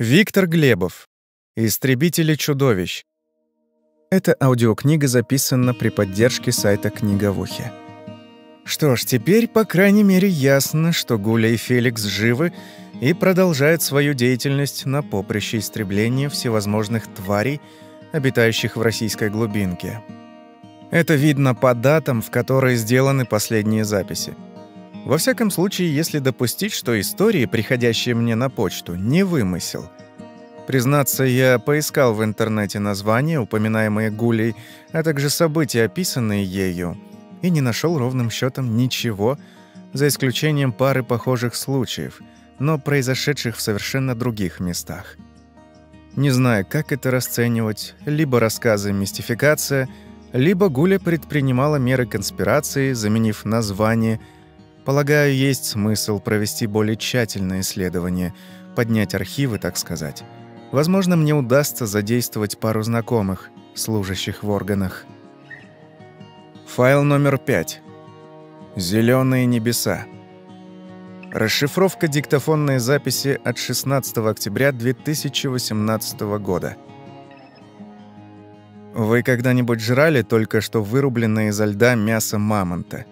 Виктор Глебов. Истребители чудовищ. Эта аудиокнига записана при поддержке сайта ухе. Что ж, теперь, по крайней мере, ясно, что Гуля и Феликс живы и продолжают свою деятельность на поприще истребления всевозможных тварей, обитающих в российской глубинке. Это видно по датам, в которые сделаны последние записи. Во всяком случае, если допустить, что истории, приходящие мне на почту, не вымысел. Признаться, я поискал в интернете названия, упоминаемые Гулей, а также события, описанные ею, и не нашел ровным счетом ничего, за исключением пары похожих случаев, но произошедших в совершенно других местах. Не знаю, как это расценивать, либо рассказы мистификация, либо Гуля предпринимала меры конспирации, заменив название – Полагаю, есть смысл провести более тщательное исследование, поднять архивы, так сказать. Возможно, мне удастся задействовать пару знакомых, служащих в органах. Файл номер пять. Зеленые небеса. Расшифровка диктофонной записи от 16 октября 2018 года. Вы когда-нибудь жрали только что вырубленное изо льда мясо мамонта?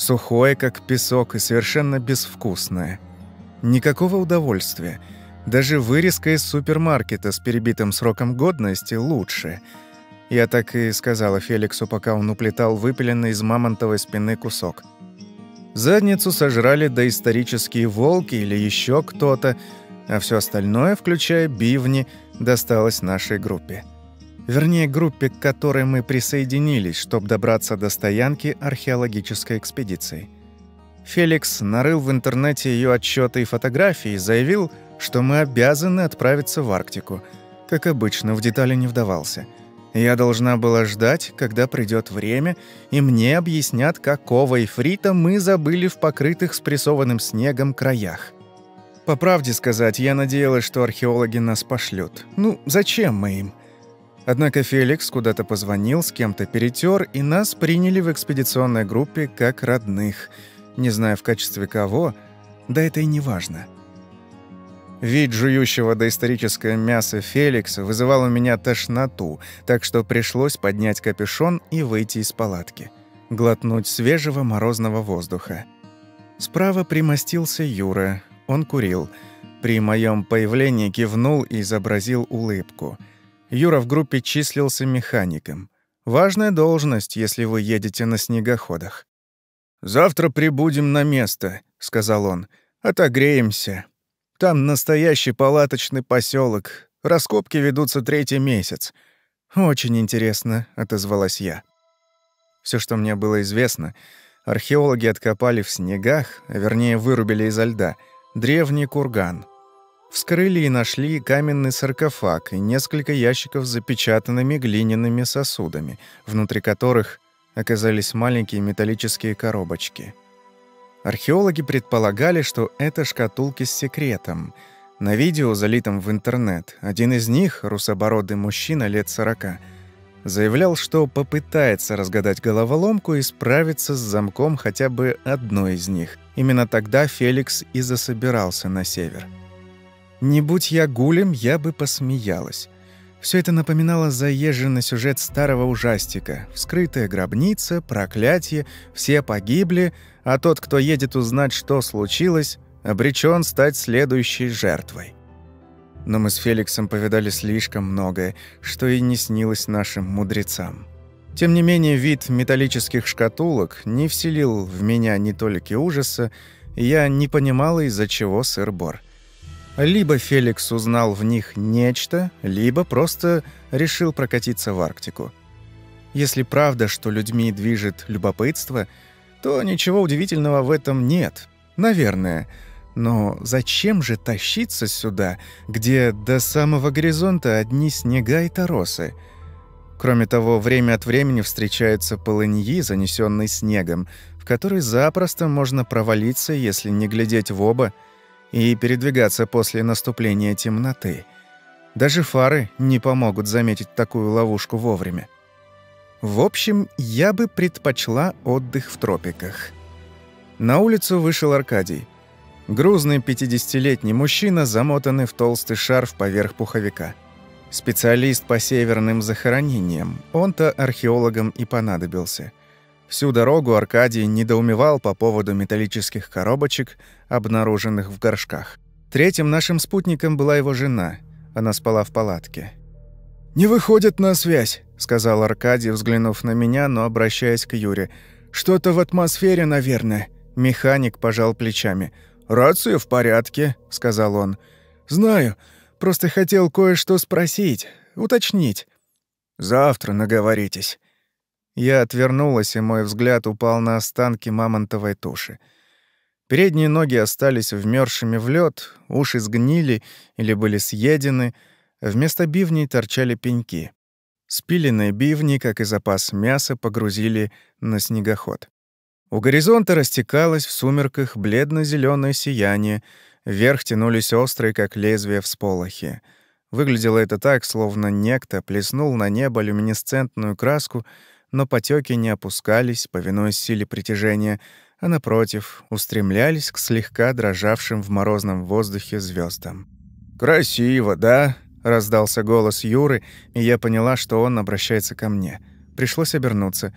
Сухое, как песок, и совершенно безвкусное. Никакого удовольствия. Даже вырезка из супермаркета с перебитым сроком годности лучше. Я так и сказала Феликсу, пока он уплетал выпиленный из мамонтовой спины кусок. Задницу сожрали доисторические волки или еще кто-то, а все остальное, включая бивни, досталось нашей группе. Вернее, группе, к которой мы присоединились, чтобы добраться до стоянки археологической экспедиции. Феликс нарыл в интернете ее отчеты и фотографии и заявил, что мы обязаны отправиться в Арктику. Как обычно, в детали не вдавался. Я должна была ждать, когда придет время, и мне объяснят, какого эфрита мы забыли в покрытых спрессованным снегом краях. По правде сказать, я надеялась, что археологи нас пошлют. Ну, зачем мы им? Однако Феликс куда-то позвонил, с кем-то перетер, и нас приняли в экспедиционной группе как родных. Не знаю в качестве кого, да это и не важно. Вид жующего доисторическое мясо Феликса вызывал у меня тошноту, так что пришлось поднять капюшон и выйти из палатки. Глотнуть свежего морозного воздуха. Справа примостился Юра. Он курил. При моем появлении кивнул и изобразил улыбку – Юра в группе числился механиком. Важная должность, если вы едете на снегоходах. «Завтра прибудем на место», — сказал он. «Отогреемся. Там настоящий палаточный поселок. Раскопки ведутся третий месяц». «Очень интересно», — отозвалась я. Все, что мне было известно, археологи откопали в снегах, а вернее вырубили изо льда, древний курган — Вскрыли и нашли каменный саркофаг и несколько ящиков с запечатанными глиняными сосудами, внутри которых оказались маленькие металлические коробочки. Археологи предполагали, что это шкатулки с секретом. На видео, залитом в интернет, один из них, русобородый мужчина лет сорока, заявлял, что попытается разгадать головоломку и справиться с замком хотя бы одной из них. Именно тогда Феликс и засобирался на север. Не будь я гулем, я бы посмеялась. Все это напоминало заезженный сюжет старого ужастика. Вскрытая гробница, проклятие, все погибли, а тот, кто едет узнать, что случилось, обречен стать следующей жертвой. Но мы с Феликсом повидали слишком многое, что и не снилось нашим мудрецам. Тем не менее, вид металлических шкатулок не вселил в меня ни толики ужаса, и я не понимала, из-за чего сыр-бор. Либо Феликс узнал в них нечто, либо просто решил прокатиться в Арктику. Если правда, что людьми движет любопытство, то ничего удивительного в этом нет. Наверное. Но зачем же тащиться сюда, где до самого горизонта одни снега и торосы? Кроме того, время от времени встречаются полыньи, занесенные снегом, в которые запросто можно провалиться, если не глядеть в оба – и передвигаться после наступления темноты. Даже фары не помогут заметить такую ловушку вовремя. В общем, я бы предпочла отдых в тропиках. На улицу вышел Аркадий. Грузный 50-летний мужчина, замотанный в толстый шарф поверх пуховика. Специалист по северным захоронениям. Он-то археологом и понадобился. Всю дорогу Аркадий недоумевал по поводу металлических коробочек, обнаруженных в горшках. Третьим нашим спутником была его жена. Она спала в палатке. «Не выходит на связь», — сказал Аркадий, взглянув на меня, но обращаясь к Юре. «Что-то в атмосфере, наверное». Механик пожал плечами. «Рация в порядке», — сказал он. «Знаю. Просто хотел кое-что спросить, уточнить». «Завтра наговоритесь». Я отвернулась, и мой взгляд упал на останки мамонтовой туши. Передние ноги остались вмерзшими в лед, уши сгнили или были съедены, вместо бивней торчали пеньки. Спиленные бивни, как и запас мяса, погрузили на снегоход. У горизонта растекалось в сумерках бледно зеленое сияние, вверх тянулись острые, как лезвия, всполохи. Выглядело это так, словно некто плеснул на небо люминесцентную краску — но потеки не опускались, повинуясь силе притяжения, а, напротив, устремлялись к слегка дрожавшим в морозном воздухе звездам. «Красиво, да?» — раздался голос Юры, и я поняла, что он обращается ко мне. Пришлось обернуться.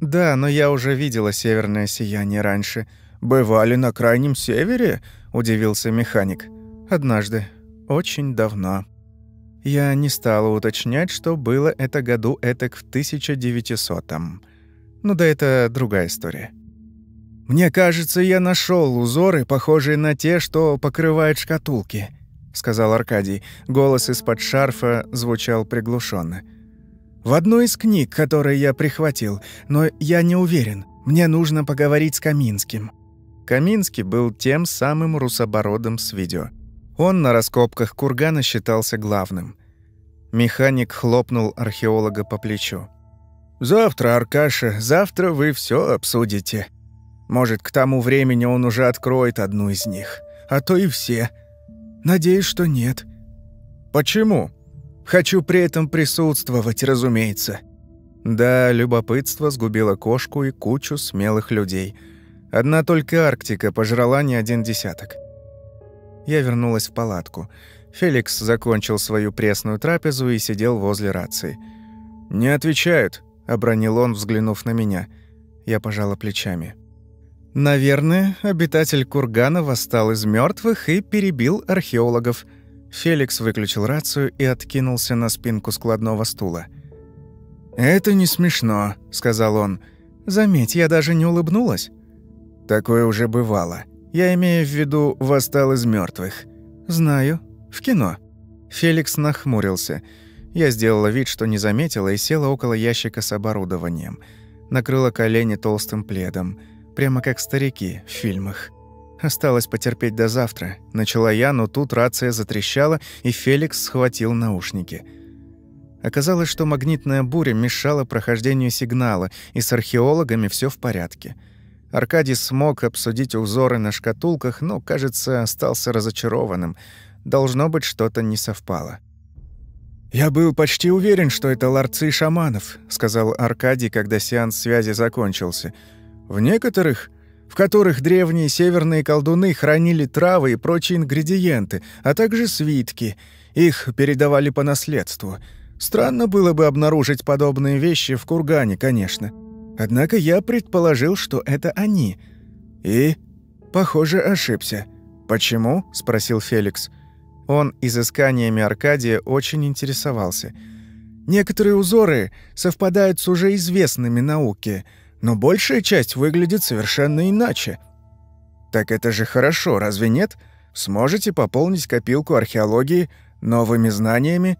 «Да, но я уже видела северное сияние раньше». «Бывали на крайнем севере?» — удивился механик. «Однажды. Очень давно». Я не стала уточнять, что было это году этак в 1900-м. Ну да это другая история. «Мне кажется, я нашел узоры, похожие на те, что покрывают шкатулки», — сказал Аркадий. Голос из-под шарфа звучал приглушенно. «В одной из книг, которые я прихватил, но я не уверен. Мне нужно поговорить с Каминским». Каминский был тем самым русобородом с видео. Он на раскопках кургана считался главным. Механик хлопнул археолога по плечу. «Завтра, Аркаша, завтра вы все обсудите. Может, к тому времени он уже откроет одну из них, а то и все. Надеюсь, что нет. Почему? Хочу при этом присутствовать, разумеется». Да, любопытство сгубило кошку и кучу смелых людей. Одна только Арктика пожрала не один десяток. Я вернулась в палатку. Феликс закончил свою пресную трапезу и сидел возле рации. «Не отвечают», — обронил он, взглянув на меня. Я пожала плечами. «Наверное, обитатель кургана восстал из мертвых и перебил археологов». Феликс выключил рацию и откинулся на спинку складного стула. «Это не смешно», — сказал он. «Заметь, я даже не улыбнулась». «Такое уже бывало. Я имею в виду восстал из мертвых. «Знаю. В кино». Феликс нахмурился. Я сделала вид, что не заметила, и села около ящика с оборудованием. Накрыла колени толстым пледом. Прямо как старики в фильмах. Осталось потерпеть до завтра. Начала я, но тут рация затрещала, и Феликс схватил наушники. Оказалось, что магнитная буря мешала прохождению сигнала, и с археологами все в порядке. Аркадий смог обсудить узоры на шкатулках, но, кажется, остался разочарованным. Должно быть, что-то не совпало. «Я был почти уверен, что это ларцы шаманов», — сказал Аркадий, когда сеанс связи закончился. «В некоторых, в которых древние северные колдуны хранили травы и прочие ингредиенты, а также свитки. Их передавали по наследству. Странно было бы обнаружить подобные вещи в кургане, конечно». Однако я предположил, что это они. И, похоже, ошибся. «Почему?» – спросил Феликс. Он изысканиями Аркадия очень интересовался. «Некоторые узоры совпадают с уже известными науке, но большая часть выглядит совершенно иначе». «Так это же хорошо, разве нет? Сможете пополнить копилку археологии новыми знаниями?»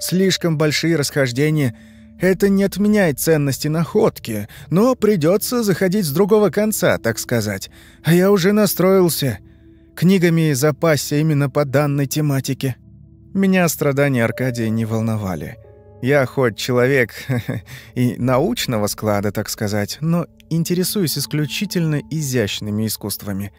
«Слишком большие расхождения – это не отменяет ценности находки, но придется заходить с другого конца, так сказать. А я уже настроился. Книгами запасся именно по данной тематике. Меня страдания Аркадия не волновали. Я хоть человек и научного склада, так сказать, но интересуюсь исключительно изящными искусствами.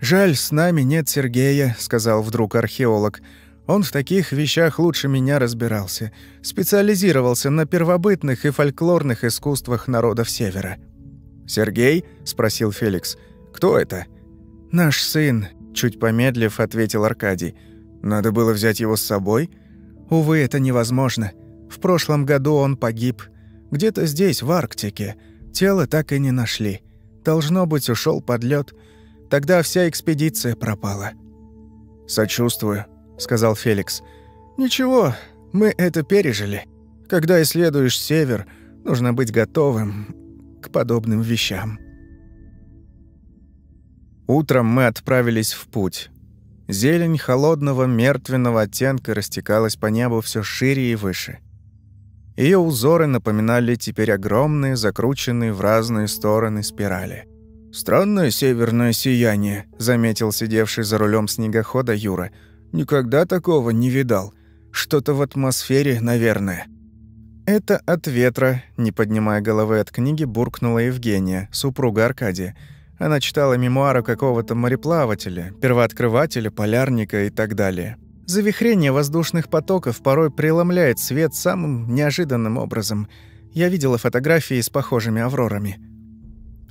«Жаль, с нами нет Сергея», — сказал вдруг археолог. Он в таких вещах лучше меня разбирался. Специализировался на первобытных и фольклорных искусствах народов Севера. «Сергей?» – спросил Феликс. «Кто это?» «Наш сын», — чуть помедлив, ответил Аркадий. «Надо было взять его с собой?» «Увы, это невозможно. В прошлом году он погиб. Где-то здесь, в Арктике. Тело так и не нашли. Должно быть, ушел под лед. Тогда вся экспедиция пропала». «Сочувствую», — сказал Феликс. «Ничего, мы это пережили. Когда исследуешь север, нужно быть готовым к подобным вещам». Утром мы отправились в путь. Зелень холодного мертвенного оттенка растекалась по небу все шире и выше. Ее узоры напоминали теперь огромные, закрученные в разные стороны спирали. «Странное северное сияние», — заметил сидевший за рулем снегохода Юра. «Никогда такого не видал. Что-то в атмосфере, наверное». «Это от ветра», — не поднимая головы от книги, буркнула Евгения, супруга Аркадия. Она читала мемуары какого-то мореплавателя, первооткрывателя, полярника и так далее. Завихрение воздушных потоков порой преломляет свет самым неожиданным образом. Я видела фотографии с похожими аврорами.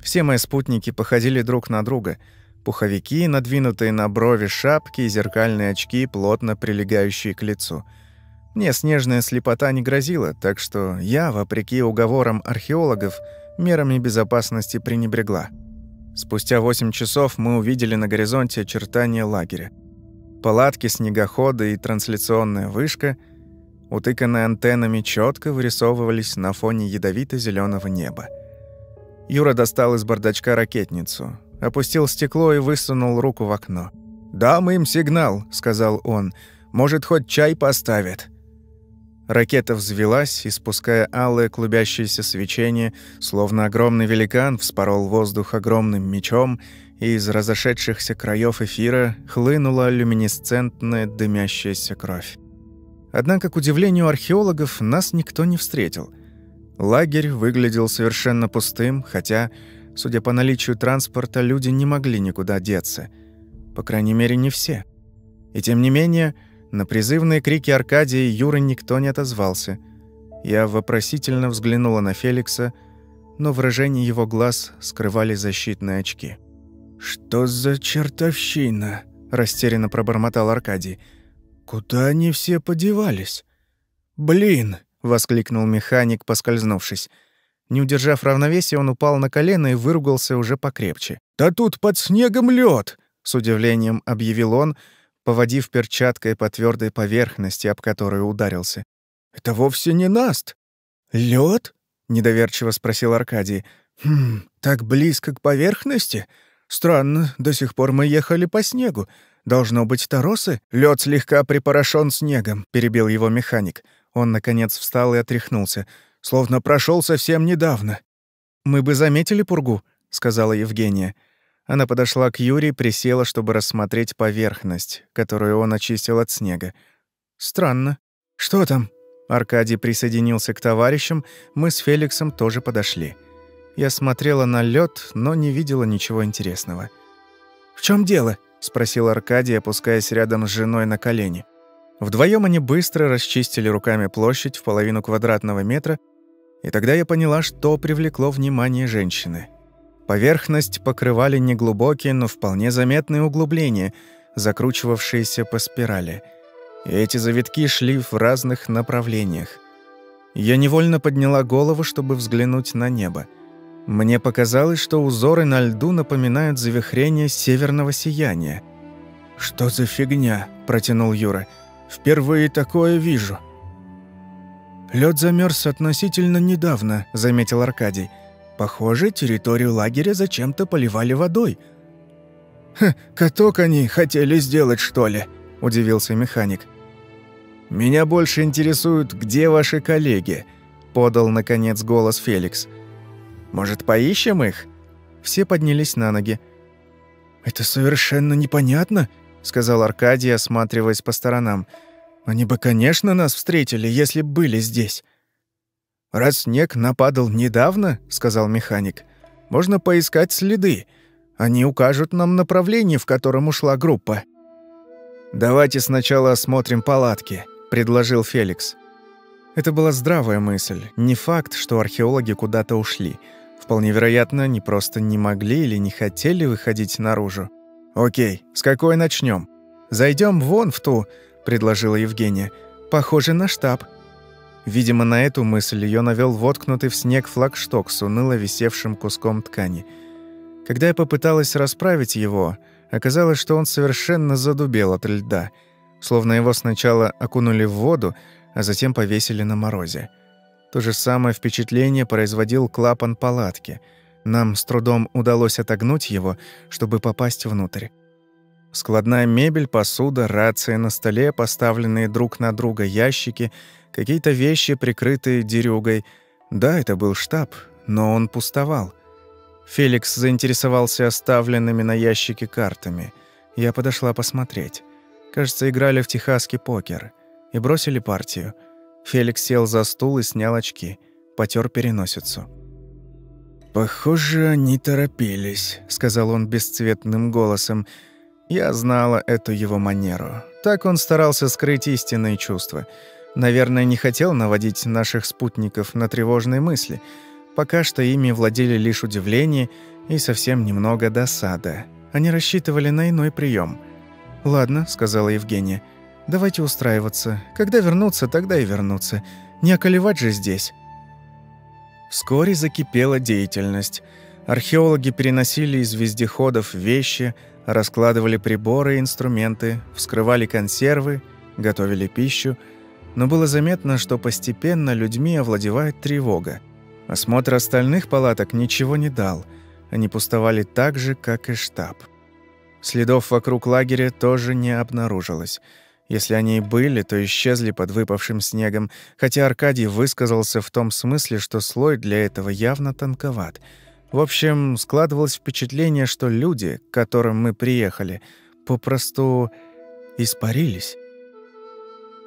Все мои спутники походили друг на друга. Пуховики, надвинутые на брови шапки и зеркальные очки, плотно прилегающие к лицу. Мне снежная слепота не грозила, так что я, вопреки уговорам археологов, мерами безопасности пренебрегла. Спустя 8 часов мы увидели на горизонте очертания лагеря. Палатки, снегоходы и трансляционная вышка, утыканные антеннами, четко вырисовывались на фоне ядовито зеленого неба. Юра достал из бардачка ракетницу, опустил стекло и высунул руку в окно. «Дам им сигнал», — сказал он. «Может, хоть чай поставят». Ракета взвелась, испуская алое клубящееся свечение, словно огромный великан вспорол воздух огромным мечом, и из разошедшихся краев эфира хлынула люминесцентная дымящаяся кровь. Однако, к удивлению археологов, нас никто не встретил. Лагерь выглядел совершенно пустым, хотя, судя по наличию транспорта, люди не могли никуда деться. По крайней мере, не все. И тем не менее, на призывные крики Аркадия и Юры никто не отозвался. Я вопросительно взглянула на Феликса, но выражение его глаз скрывали защитные очки. «Что за чертовщина?» – растерянно пробормотал Аркадий. «Куда они все подевались?» «Блин!» – воскликнул механик, поскользнувшись. Не удержав равновесия, он упал на колено и выругался уже покрепче. «Да тут под снегом лед! с удивлением объявил он – поводив перчаткой по твердой поверхности, об которую ударился. «Это вовсе не наст!» Лед? недоверчиво спросил Аркадий. «Хм, так близко к поверхности? Странно, до сих пор мы ехали по снегу. Должно быть торосы? Лед слегка припорошен снегом», — перебил его механик. Он, наконец, встал и отряхнулся, словно прошел совсем недавно. «Мы бы заметили пургу», — сказала Евгения. Она подошла к Юре, присела, чтобы рассмотреть поверхность, которую он очистил от снега. «Странно. Что там?» Аркадий присоединился к товарищам, мы с Феликсом тоже подошли. Я смотрела на лед, но не видела ничего интересного. «В чем дело?» — спросил Аркадий, опускаясь рядом с женой на колени. Вдвоем они быстро расчистили руками площадь в половину квадратного метра, и тогда я поняла, что привлекло внимание женщины — Поверхность покрывали неглубокие, но вполне заметные углубления, закручивавшиеся по спирали. И эти завитки шли в разных направлениях. Я невольно подняла голову, чтобы взглянуть на небо. Мне показалось, что узоры на льду напоминают завихрение северного сияния. «Что за фигня?» – протянул Юра. «Впервые такое вижу». Лед замерз относительно недавно», – заметил Аркадий. Похоже, территорию лагеря зачем-то поливали водой. «Ха, каток они хотели сделать, что ли?» – удивился механик. «Меня больше интересует, где ваши коллеги?» – подал, наконец, голос Феликс. «Может, поищем их?» Все поднялись на ноги. «Это совершенно непонятно», — сказал Аркадий, осматриваясь по сторонам. «Они бы, конечно, нас встретили, если б были здесь». «Раз снег нападал недавно, — сказал механик, — можно поискать следы. Они укажут нам направление, в котором ушла группа». «Давайте сначала осмотрим палатки», — предложил Феликс. Это была здравая мысль. Не факт, что археологи куда-то ушли. Вполне вероятно, они просто не могли или не хотели выходить наружу. «Окей, с какой начнем? Зайдем вон в ту», — предложила Евгения. «Похоже на штаб». Видимо, на эту мысль ее навел воткнутый в снег флагшток с уныло висевшим куском ткани. Когда я попыталась расправить его, оказалось, что он совершенно задубел от льда, словно его сначала окунули в воду, а затем повесили на морозе. То же самое впечатление производил клапан палатки. Нам с трудом удалось отогнуть его, чтобы попасть внутрь. Складная мебель, посуда, рация на столе, поставленные друг на друга ящики — какие-то вещи, прикрытые дерюгой. Да, это был штаб, но он пустовал. Феликс заинтересовался оставленными на ящике картами. Я подошла посмотреть. Кажется, играли в техасский покер. И бросили партию. Феликс сел за стул и снял очки. Потер переносицу. «Похоже, они торопились», — сказал он бесцветным голосом. Я знала эту его манеру. Так он старался скрыть истинные чувства — Наверное, не хотел наводить наших спутников на тревожные мысли. Пока что ими владели лишь удивление и совсем немного досада. Они рассчитывали на иной прием. «Ладно», — сказала Евгения, — «давайте устраиваться. Когда вернуться, тогда и вернуться. Не околевать же здесь». Вскоре закипела деятельность. Археологи переносили из вездеходов вещи, раскладывали приборы и инструменты, вскрывали консервы, готовили пищу — но было заметно, что постепенно людьми овладевает тревога. Осмотр остальных палаток ничего не дал. Они пустовали так же, как и штаб. Следов вокруг лагеря тоже не обнаружилось. Если они и были, то исчезли под выпавшим снегом, хотя Аркадий высказался в том смысле, что слой для этого явно тонковат. В общем, складывалось впечатление, что люди, к которым мы приехали, попросту испарились.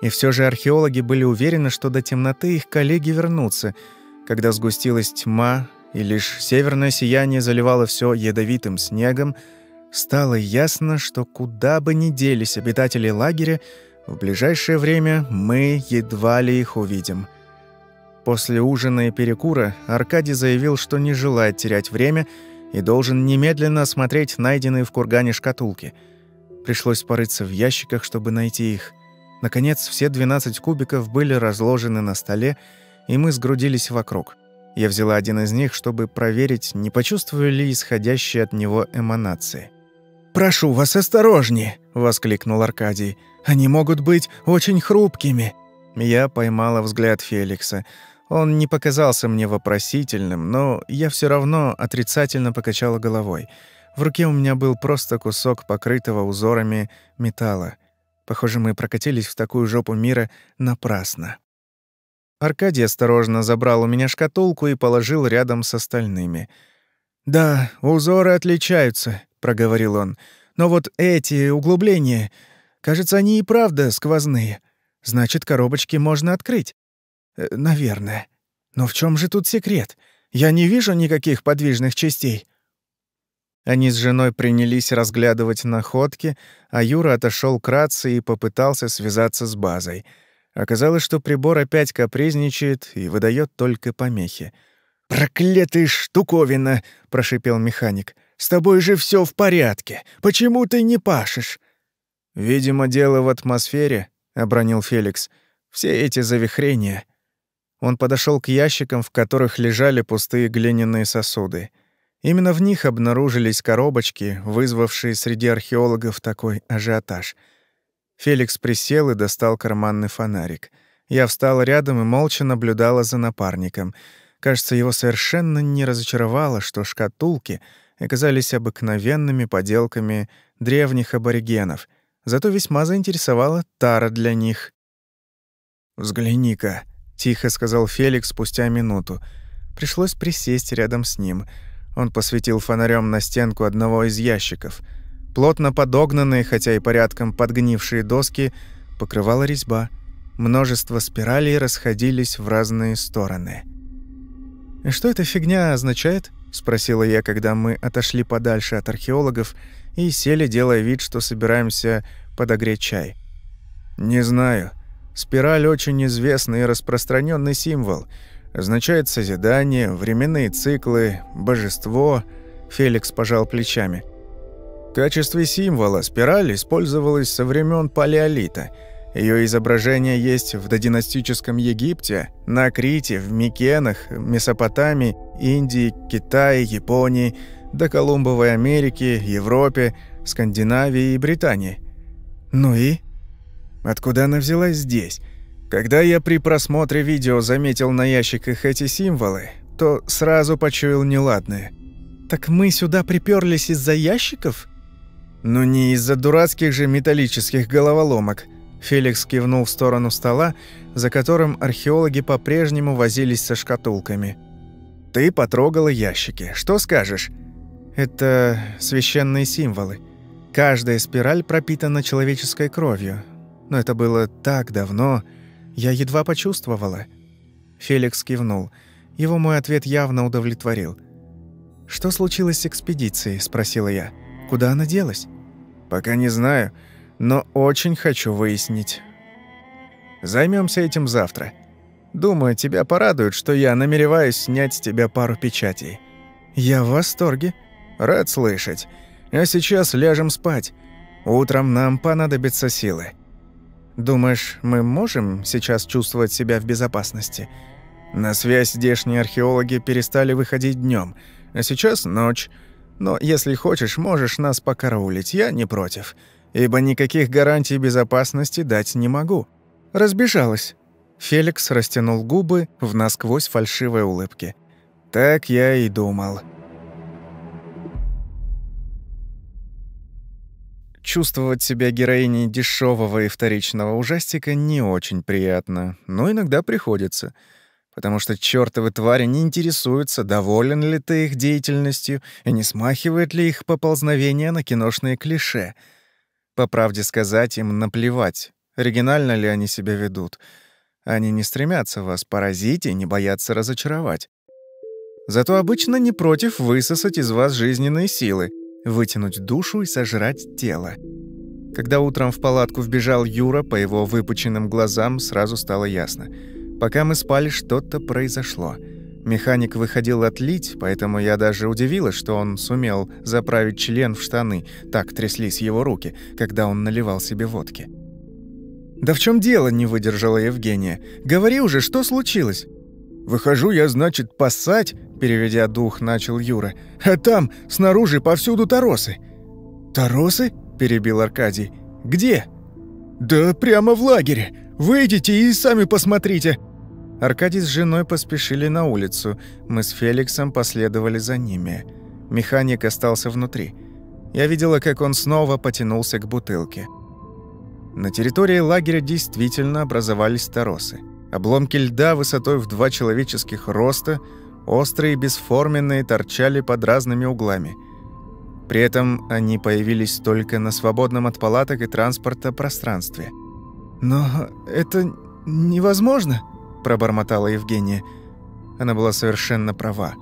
И все же археологи были уверены, что до темноты их коллеги вернутся. Когда сгустилась тьма, и лишь северное сияние заливало все ядовитым снегом, стало ясно, что куда бы ни делись обитатели лагеря, в ближайшее время мы едва ли их увидим. После ужина и перекура Аркадий заявил, что не желает терять время и должен немедленно осмотреть найденные в кургане шкатулки. Пришлось порыться в ящиках, чтобы найти их. Наконец, все 12 кубиков были разложены на столе, и мы сгрудились вокруг. Я взяла один из них, чтобы проверить, не почувствую ли исходящие от него эманации. «Прошу вас, осторожнее!» — воскликнул Аркадий. «Они могут быть очень хрупкими!» Я поймала взгляд Феликса. Он не показался мне вопросительным, но я все равно отрицательно покачала головой. В руке у меня был просто кусок покрытого узорами металла. Похоже, мы прокатились в такую жопу мира напрасно. Аркадий осторожно забрал у меня шкатулку и положил рядом с остальными. «Да, узоры отличаются», — проговорил он. «Но вот эти углубления, кажется, они и правда сквозные. Значит, коробочки можно открыть. Э, наверное. Но в чем же тут секрет? Я не вижу никаких подвижных частей. Они с женой принялись разглядывать находки, а Юра отошел к рации и попытался связаться с базой. Оказалось, что прибор опять капризничает и выдает только помехи. «Проклятый штуковина!» — прошипел механик. «С тобой же все в порядке. Почему ты не пашешь?» «Видимо, дело в атмосфере», — обронил Феликс. «Все эти завихрения». Он подошел к ящикам, в которых лежали пустые глиняные сосуды. Именно в них обнаружились коробочки, вызвавшие среди археологов такой ажиотаж. Феликс присел и достал карманный фонарик. Я встала рядом и молча наблюдала за напарником. Кажется, его совершенно не разочаровало, что шкатулки оказались обыкновенными поделками древних аборигенов, зато весьма заинтересовала тара для них. «Взгляни-ка», — тихо сказал Феликс спустя минуту. Пришлось присесть рядом с ним — он посветил фонарем на стенку одного из ящиков. Плотно подогнанные, хотя и порядком подгнившие доски, покрывала резьба. Множество спиралей расходились в разные стороны. «И что эта фигня означает?» — спросила я, когда мы отошли подальше от археологов и сели, делая вид, что собираемся подогреть чай. «Не знаю. Спираль — очень известный и распространенный символ — Означает созидание, временные циклы, божество. Феликс пожал плечами. В качестве символа спираль использовалась со времен палеолита. Ее изображение есть в додинастическом Египте, на Крите, в Микенах, Месопотамии, Индии, Китае, Японии, до Колумбовой Америки, Европе, Скандинавии и Британии. Ну и? Откуда она взялась здесь? Когда я при просмотре видео заметил на ящиках эти символы, то сразу почуял неладное. «Так мы сюда приперлись из-за ящиков?» «Ну не из-за дурацких же металлических головоломок». Феликс кивнул в сторону стола, за которым археологи по-прежнему возились со шкатулками. «Ты потрогала ящики. Что скажешь?» «Это священные символы. Каждая спираль пропитана человеческой кровью. Но это было так давно, я едва почувствовала». Феликс кивнул. Его мой ответ явно удовлетворил. «Что случилось с экспедицией?» – спросила я. «Куда она делась?» «Пока не знаю, но очень хочу выяснить. Займемся этим завтра. Думаю, тебя порадует, что я намереваюсь снять с тебя пару печатей». «Я в восторге. Рад слышать. А сейчас ляжем спать. Утром нам понадобятся силы». Думаешь, мы можем сейчас чувствовать себя в безопасности? На связь здешние археологи перестали выходить днем, а сейчас ночь. Но если хочешь, можешь нас покараулить, я не против, ибо никаких гарантий безопасности дать не могу. Разбежалась. Феликс растянул губы в насквозь фальшивой улыбке. Так я и думал. Чувствовать себя героиней дешевого и вторичного ужастика не очень приятно, но иногда приходится, потому что чёртовы твари не интересуются, доволен ли ты их деятельностью и не смахивает ли их поползновение на киношные клише. По правде сказать, им наплевать, оригинально ли они себя ведут. Они не стремятся вас поразить и не боятся разочаровать. Зато обычно не против высосать из вас жизненные силы — вытянуть душу и сожрать тело. Когда утром в палатку вбежал Юра, по его выпученным глазам сразу стало ясно. Пока мы спали, что-то произошло. Механик выходил отлить, поэтому я даже удивилась, что он сумел заправить член в штаны. Так тряслись его руки, когда он наливал себе водки. «Да в чем дело?» – не выдержала Евгения. «Говори уже, что случилось?» «Выхожу я, значит, поссать», — переведя дух, начал Юра. «А там, снаружи, повсюду торосы». «Торосы?» — перебил Аркадий. «Где?» «Да прямо в лагере. Выйдите и сами посмотрите». Аркадий с женой поспешили на улицу. Мы с Феликсом последовали за ними. Механик остался внутри. Я видела, как он снова потянулся к бутылке. На территории лагеря действительно образовались торосы. Обломки льда высотой в два человеческих роста, острые бесформенные, торчали под разными углами. При этом они появились только на свободном от палаток и транспорта пространстве. «Но это невозможно», – пробормотала Евгения. Она была совершенно права.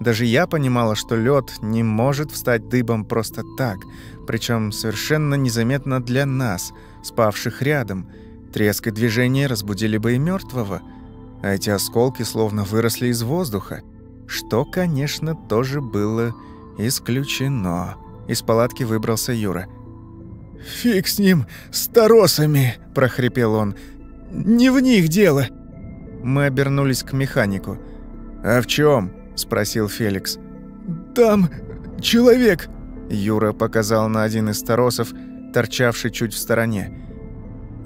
Даже я понимала, что лед не может встать дыбом просто так, причем совершенно незаметно для нас, спавших рядом – Треск и движение разбудили бы и мертвого, а эти осколки словно выросли из воздуха, что, конечно, тоже было исключено. Из палатки выбрался Юра. «Фиг с ним, с торосами!» – прохрипел он. «Не в них дело!» Мы обернулись к механику. «А в чем? спросил Феликс. «Там человек!» Юра показал на один из торосов, торчавший чуть в стороне.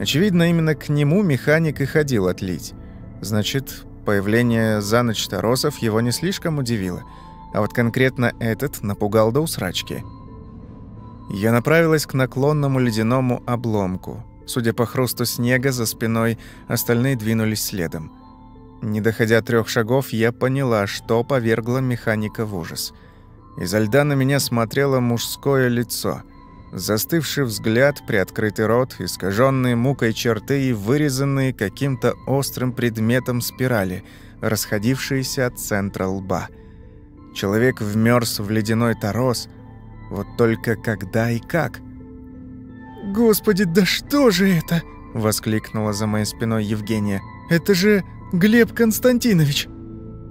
Очевидно, именно к нему механик и ходил отлить. Значит, появление за ночь торосов его не слишком удивило, а вот конкретно этот напугал до усрачки. Я направилась к наклонному ледяному обломку. Судя по хрусту снега за спиной, остальные двинулись следом. Не доходя трех шагов, я поняла, что повергло механика в ужас. Изо льда на меня смотрело мужское лицо — Застывший взгляд, приоткрытый рот, искаженные мукой черты и вырезанные каким-то острым предметом спирали, расходившиеся от центра лба. Человек вмерз в ледяной торос. Вот только когда и как? «Господи, да что же это?» — воскликнула за моей спиной Евгения. «Это же Глеб Константинович!»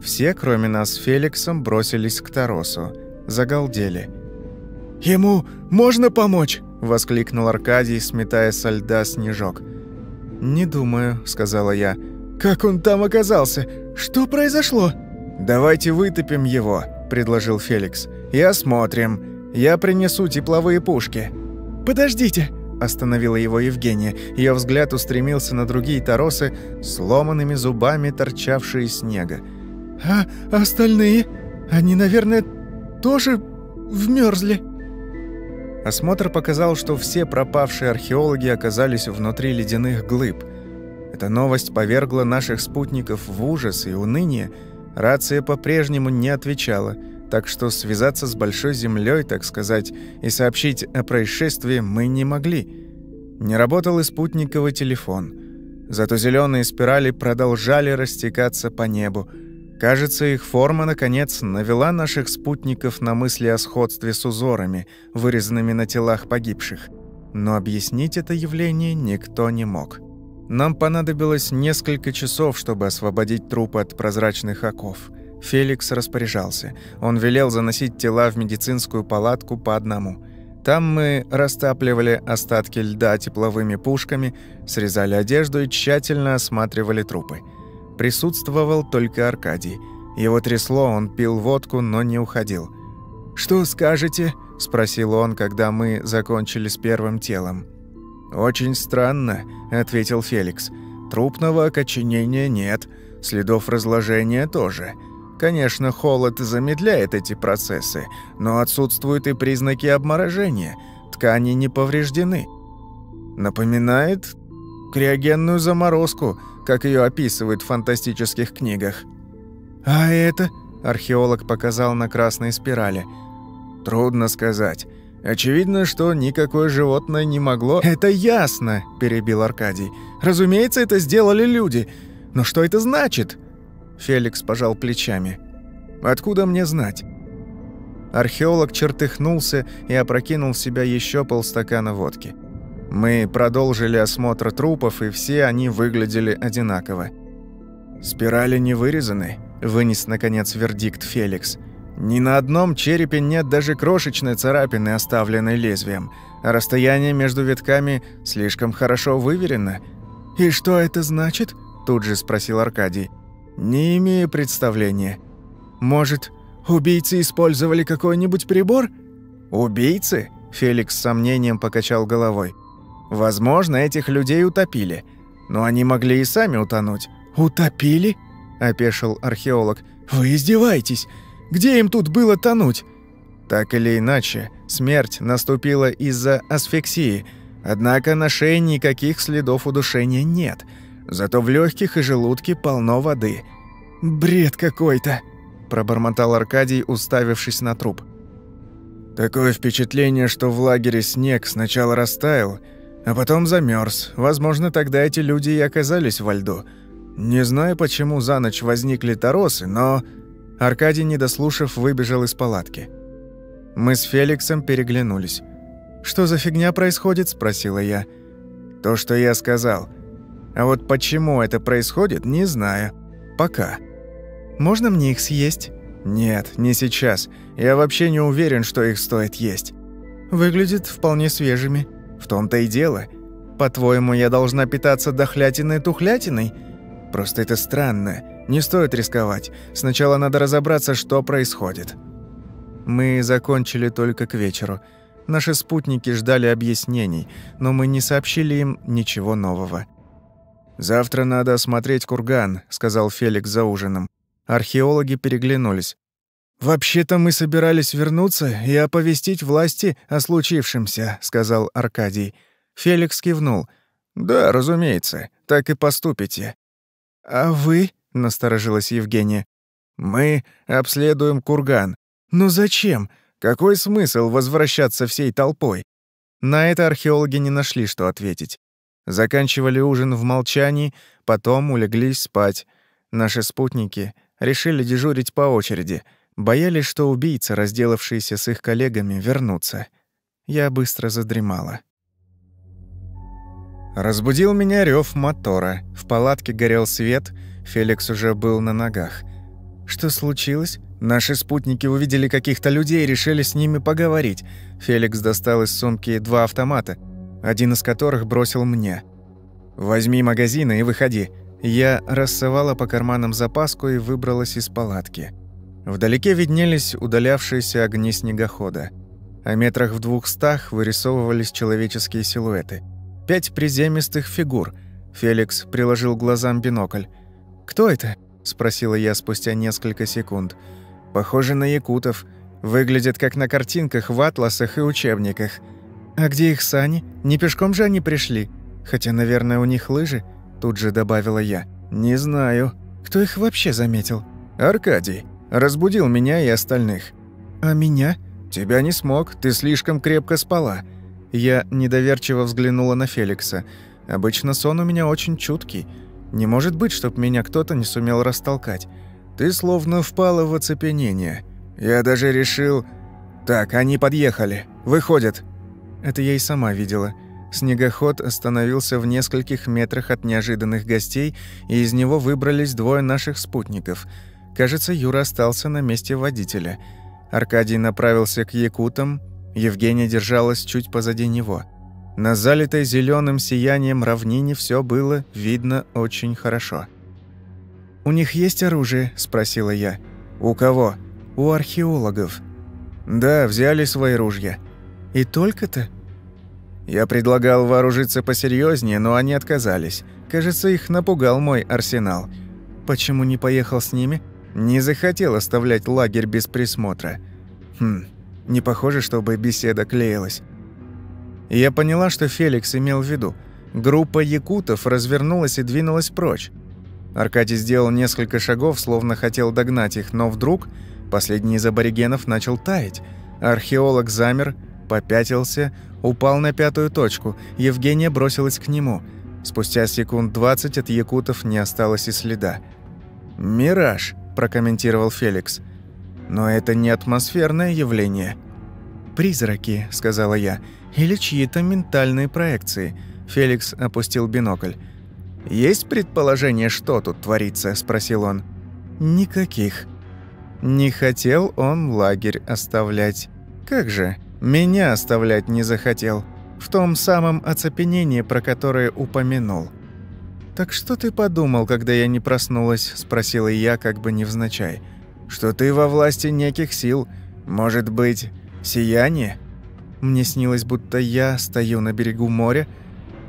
Все, кроме нас с Феликсом, бросились к Торосу. Загалдели. «Ему можно помочь?» — воскликнул Аркадий, сметая со льда снежок. «Не думаю», — сказала я. «Как он там оказался? Что произошло?» «Давайте вытопим его», — предложил Феликс. «И осмотрим. Я принесу тепловые пушки». «Подождите», — остановила его Евгения. Ее взгляд устремился на другие торосы, сломанными зубами, торчавшие снега. «А остальные? Они, наверное, тоже вмерзли?» Осмотр показал, что все пропавшие археологи оказались внутри ледяных глыб. Эта новость повергла наших спутников в ужас и уныние. Рация по-прежнему не отвечала, так что связаться с Большой Землей, так сказать, и сообщить о происшествии мы не могли. Не работал и спутниковый телефон. Зато зеленые спирали продолжали растекаться по небу, Кажется, их форма, наконец, навела наших спутников на мысли о сходстве с узорами, вырезанными на телах погибших. Но объяснить это явление никто не мог. Нам понадобилось несколько часов, чтобы освободить трупы от прозрачных оков. Феликс распоряжался. Он велел заносить тела в медицинскую палатку по одному. Там мы растапливали остатки льда тепловыми пушками, срезали одежду и тщательно осматривали трупы. Присутствовал только Аркадий. Его трясло, он пил водку, но не уходил. «Что скажете?» – спросил он, когда мы закончили с первым телом. «Очень странно», – ответил Феликс. «Трупного окоченения нет, следов разложения тоже. Конечно, холод замедляет эти процессы, но отсутствуют и признаки обморожения. Ткани не повреждены. Напоминает криогенную заморозку – как ее описывают в фантастических книгах. «А это?» – археолог показал на красной спирали. «Трудно сказать. Очевидно, что никакое животное не могло...» «Это ясно!» – перебил Аркадий. «Разумеется, это сделали люди. Но что это значит?» Феликс пожал плечами. «Откуда мне знать?» Археолог чертыхнулся и опрокинул в себя еще полстакана водки. Мы продолжили осмотр трупов, и все они выглядели одинаково. «Спирали не вырезаны», — вынес, наконец, вердикт Феликс. «Ни на одном черепе нет даже крошечной царапины, оставленной лезвием, расстояние между витками слишком хорошо выверено». «И что это значит?» — тут же спросил Аркадий. «Не имею представления». «Может, убийцы использовали какой-нибудь прибор?» «Убийцы?» — Феликс с сомнением покачал головой. Возможно, этих людей утопили. Но они могли и сами утонуть. «Утопили?» – опешил археолог. «Вы издеваетесь? Где им тут было тонуть?» Так или иначе, смерть наступила из-за асфиксии, однако на шее никаких следов удушения нет. Зато в легких и желудке полно воды. «Бред какой-то!» – пробормотал Аркадий, уставившись на труп. Такое впечатление, что в лагере снег сначала растаял – а потом замерз. Возможно, тогда эти люди и оказались во льду. Не знаю, почему за ночь возникли торосы, но... Аркадий, не дослушав, выбежал из палатки. Мы с Феликсом переглянулись. «Что за фигня происходит?» – спросила я. «То, что я сказал. А вот почему это происходит, не знаю. Пока». «Можно мне их съесть?» «Нет, не сейчас. Я вообще не уверен, что их стоит есть». «Выглядят вполне свежими». Том-то и дело. По-твоему, я должна питаться дохлятиной-тухлятиной? Просто это странно. Не стоит рисковать. Сначала надо разобраться, что происходит. Мы закончили только к вечеру. Наши спутники ждали объяснений, но мы не сообщили им ничего нового. «Завтра надо осмотреть курган», — сказал Феликс за ужином. Археологи переглянулись. «Вообще-то мы собирались вернуться и оповестить власти о случившемся», — сказал Аркадий. Феликс кивнул. «Да, разумеется, так и поступите». «А вы?» — насторожилась Евгения. «Мы обследуем курган». «Но зачем? Какой смысл возвращаться всей толпой?» На это археологи не нашли, что ответить. Заканчивали ужин в молчании, потом улеглись спать. Наши спутники решили дежурить по очереди — Боялись, что убийца, разделавшийся с их коллегами, вернутся. Я быстро задремала. Разбудил меня рев мотора. В палатке горел свет, Феликс уже был на ногах. «Что случилось?» Наши спутники увидели каких-то людей и решили с ними поговорить. Феликс достал из сумки два автомата, один из которых бросил мне. «Возьми магазины и выходи». Я рассовала по карманам запаску и выбралась из палатки. Вдалеке виднелись удалявшиеся огни снегохода. А метрах в двухстах вырисовывались человеческие силуэты. Пять приземистых фигур. Феликс приложил глазам бинокль. «Кто это?» – спросила я спустя несколько секунд. «Похоже на якутов. Выглядят как на картинках в атласах и учебниках. А где их сани? Не пешком же они пришли? Хотя, наверное, у них лыжи?» Тут же добавила я. «Не знаю. Кто их вообще заметил?» «Аркадий. Разбудил меня и остальных». «А меня?» «Тебя не смог. Ты слишком крепко спала». Я недоверчиво взглянула на Феликса. «Обычно сон у меня очень чуткий. Не может быть, чтоб меня кто-то не сумел растолкать. Ты словно впала в оцепенение. Я даже решил... Так, они подъехали. Выходят». Это я и сама видела. Снегоход остановился в нескольких метрах от неожиданных гостей, и из него выбрались двое наших спутников. Кажется, Юра остался на месте водителя. Аркадий направился к якутам, Евгения держалась чуть позади него. На залитой зеленым сиянием равнине все было видно очень хорошо. «У них есть оружие?» – спросила я. «У кого?» «У археологов». «Да, взяли свои ружья». «И только-то?» Я предлагал вооружиться посерьезнее, но они отказались. Кажется, их напугал мой арсенал. Почему не поехал с ними? Не захотел оставлять лагерь без присмотра. Хм, не похоже, чтобы беседа клеилась. Я поняла, что Феликс имел в виду. Группа якутов развернулась и двинулась прочь. Аркадий сделал несколько шагов, словно хотел догнать их, но вдруг последний из аборигенов начал таять. Археолог замер, попятился, упал на пятую точку. Евгения бросилась к нему. Спустя секунд двадцать от якутов не осталось и следа. «Мираж», – прокомментировал Феликс. «Но это не атмосферное явление». «Призраки», – сказала я, – «или чьи-то ментальные проекции». Феликс опустил бинокль. «Есть предположение, что тут творится?» – спросил он. «Никаких». Не хотел он лагерь оставлять. Как же? Меня оставлять не захотел. В том самом оцепенении, про которое упомянул. «Так что ты подумал, когда я не проснулась?» – спросила я, как бы невзначай. «Что ты во власти неких сил. Может быть, сияние?» Мне снилось, будто я стою на берегу моря,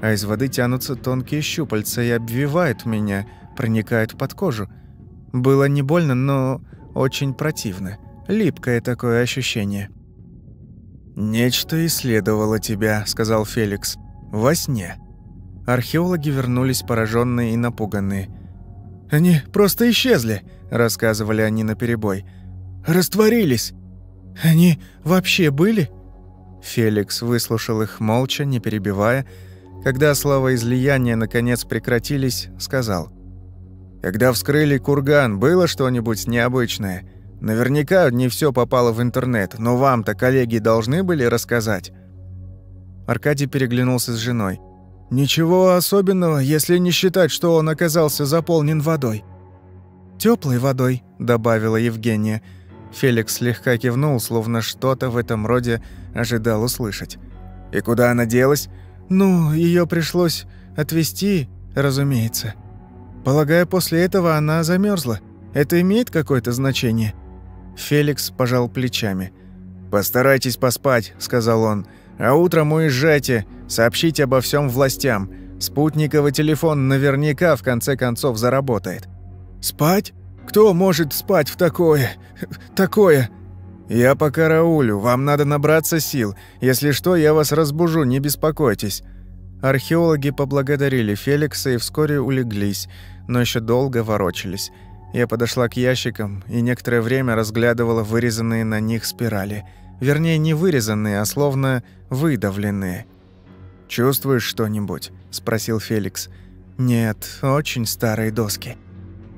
а из воды тянутся тонкие щупальца и обвивают меня, проникают под кожу. Было не больно, но очень противно. Липкое такое ощущение. «Нечто исследовало тебя», — сказал Феликс. «Во сне». Археологи вернулись пораженные и напуганные. «Они просто исчезли», — рассказывали они наперебой. «Растворились. Они вообще были?» Феликс выслушал их молча, не перебивая. Когда слова излияния наконец прекратились, сказал. «Когда вскрыли курган, было что-нибудь необычное?» Наверняка не все попало в интернет, но вам-то коллеги должны были рассказать». Аркадий переглянулся с женой. «Ничего особенного, если не считать, что он оказался заполнен водой». Теплой водой», — добавила Евгения. Феликс слегка кивнул, словно что-то в этом роде ожидал услышать. «И куда она делась?» «Ну, ее пришлось отвезти, разумеется. Полагаю, после этого она замерзла. Это имеет какое-то значение?» Феликс пожал плечами. «Постарайтесь поспать», — сказал он. «А утром уезжайте, сообщите обо всем властям. Спутниковый телефон наверняка в конце концов заработает». «Спать? Кто может спать в такое... такое?» «Я по караулю, вам надо набраться сил. Если что, я вас разбужу, не беспокойтесь». Археологи поблагодарили Феликса и вскоре улеглись, но еще долго ворочались. Я подошла к ящикам и некоторое время разглядывала вырезанные на них спирали. Вернее, не вырезанные, а словно выдавленные. «Чувствуешь что-нибудь?» – спросил Феликс. «Нет, очень старые доски».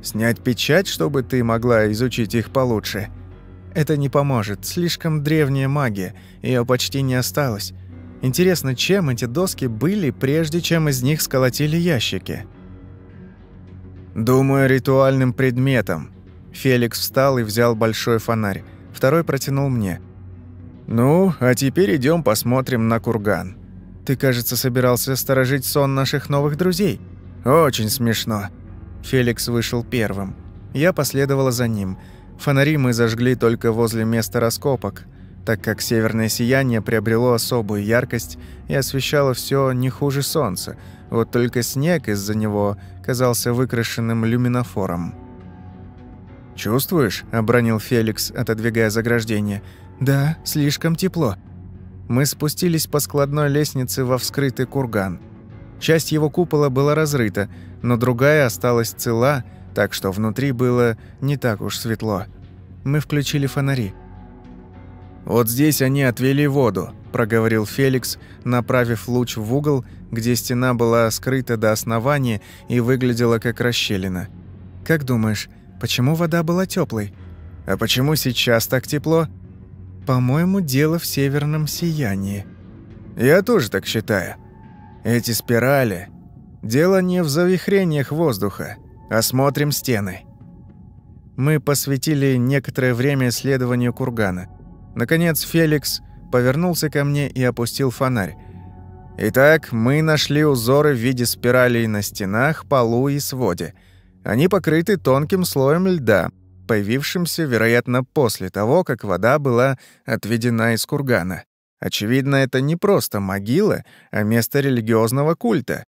«Снять печать, чтобы ты могла изучить их получше?» «Это не поможет. Слишком древняя магия. Ее почти не осталось. Интересно, чем эти доски были, прежде чем из них сколотили ящики?» Думаю, ритуальным предметом. Феликс встал и взял большой фонарь. Второй протянул мне. «Ну, а теперь идем посмотрим на курган. Ты, кажется, собирался сторожить сон наших новых друзей. Очень смешно». Феликс вышел первым. Я последовала за ним. Фонари мы зажгли только возле места раскопок, так как северное сияние приобрело особую яркость и освещало все не хуже солнца, вот только снег из-за него казался выкрашенным люминофором. «Чувствуешь?» – обронил Феликс, отодвигая заграждение. «Да, слишком тепло». Мы спустились по складной лестнице во вскрытый курган. Часть его купола была разрыта, но другая осталась цела, так что внутри было не так уж светло. Мы включили фонари. «Вот здесь они отвели воду», – проговорил Феликс, направив луч в угол, где стена была скрыта до основания и выглядела как расщелина. «Как думаешь, почему вода была теплой? А почему сейчас так тепло?» «По-моему, дело в северном сиянии». «Я тоже так считаю. Эти спирали. Дело не в завихрениях воздуха. Осмотрим стены». Мы посвятили некоторое время исследованию кургана – Наконец Феликс повернулся ко мне и опустил фонарь. Итак, мы нашли узоры в виде спиралей на стенах, полу и своде. Они покрыты тонким слоем льда, появившимся, вероятно, после того, как вода была отведена из кургана. Очевидно, это не просто могила, а место религиозного культа.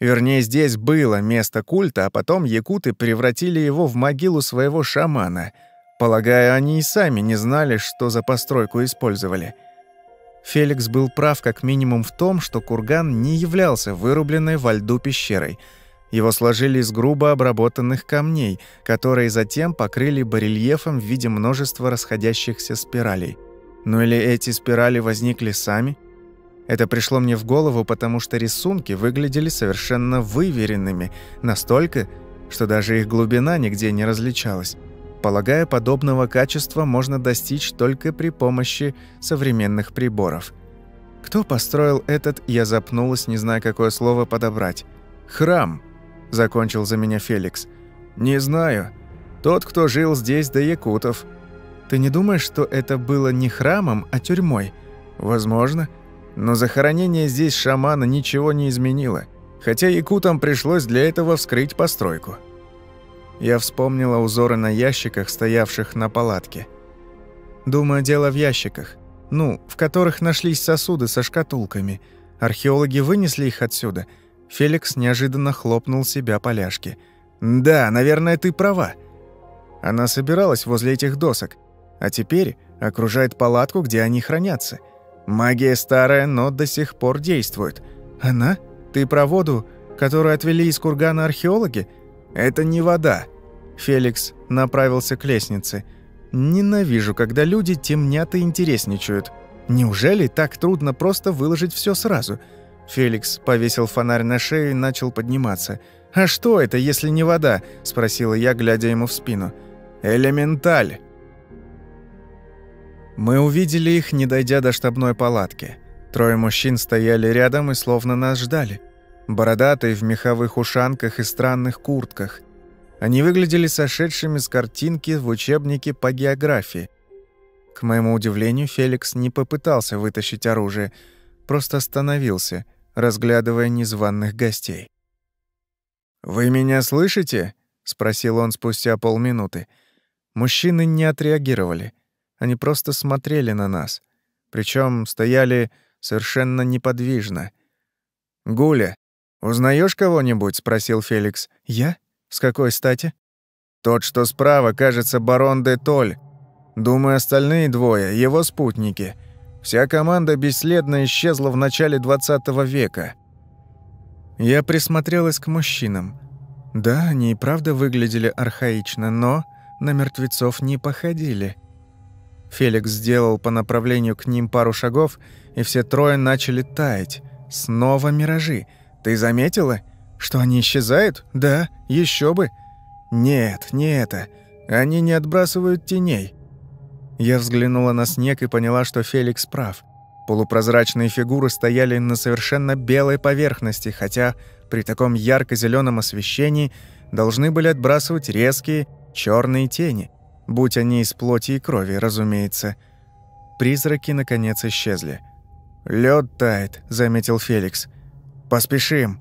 Вернее, здесь было место культа, а потом якуты превратили его в могилу своего шамана — Полагаю, они и сами не знали, что за постройку использовали. Феликс был прав как минимум в том, что курган не являлся вырубленной во льду пещерой. Его сложили из грубо обработанных камней, которые затем покрыли барельефом в виде множества расходящихся спиралей. Ну или эти спирали возникли сами? Это пришло мне в голову, потому что рисунки выглядели совершенно выверенными, настолько, что даже их глубина нигде не различалась. Полагаю, подобного качества можно достичь только при помощи современных приборов. Кто построил этот, я запнулась, не зная, какое слово подобрать. «Храм», — закончил за меня Феликс. «Не знаю. Тот, кто жил здесь до якутов». «Ты не думаешь, что это было не храмом, а тюрьмой?» «Возможно. Но захоронение здесь шамана ничего не изменило, хотя якутам пришлось для этого вскрыть постройку». Я вспомнила узоры на ящиках, стоявших на палатке. Думаю, дело в ящиках. Ну, в которых нашлись сосуды со шкатулками. Археологи вынесли их отсюда. Феликс неожиданно хлопнул себя по ляжке. «Да, наверное, ты права». Она собиралась возле этих досок, а теперь окружает палатку, где они хранятся. Магия старая, но до сих пор действует. Она? Ты про воду, которую отвели из кургана археологи? «Это не вода». Феликс направился к лестнице. «Ненавижу, когда люди темнят и интересничают. Неужели так трудно просто выложить все сразу?» Феликс повесил фонарь на шею и начал подниматься. «А что это, если не вода?» – спросила я, глядя ему в спину. «Элементаль». Мы увидели их, не дойдя до штабной палатки. Трое мужчин стояли рядом и словно нас ждали бородатые в меховых ушанках и странных куртках. Они выглядели сошедшими с картинки в учебнике по географии. К моему удивлению, Феликс не попытался вытащить оружие, просто остановился, разглядывая незваных гостей. «Вы меня слышите?» — спросил он спустя полминуты. Мужчины не отреагировали. Они просто смотрели на нас. Причем стояли совершенно неподвижно. «Гуля, «Узнаешь кого-нибудь?» — спросил Феликс. «Я? С какой стати?» «Тот, что справа, кажется, барон де Толь. Думаю, остальные двое — его спутники. Вся команда бесследно исчезла в начале 20 века». Я присмотрелась к мужчинам. Да, они и правда выглядели архаично, но на мертвецов не походили. Феликс сделал по направлению к ним пару шагов, и все трое начали таять. Снова миражи — ты заметила, что они исчезают? Да, еще бы. Нет, не это. Они не отбрасывают теней. Я взглянула на снег и поняла, что Феликс прав. Полупрозрачные фигуры стояли на совершенно белой поверхности, хотя при таком ярко зеленом освещении должны были отбрасывать резкие Черные тени, будь они из плоти и крови, разумеется. Призраки, наконец, исчезли. Лед тает», — заметил Феликс. «Поспешим».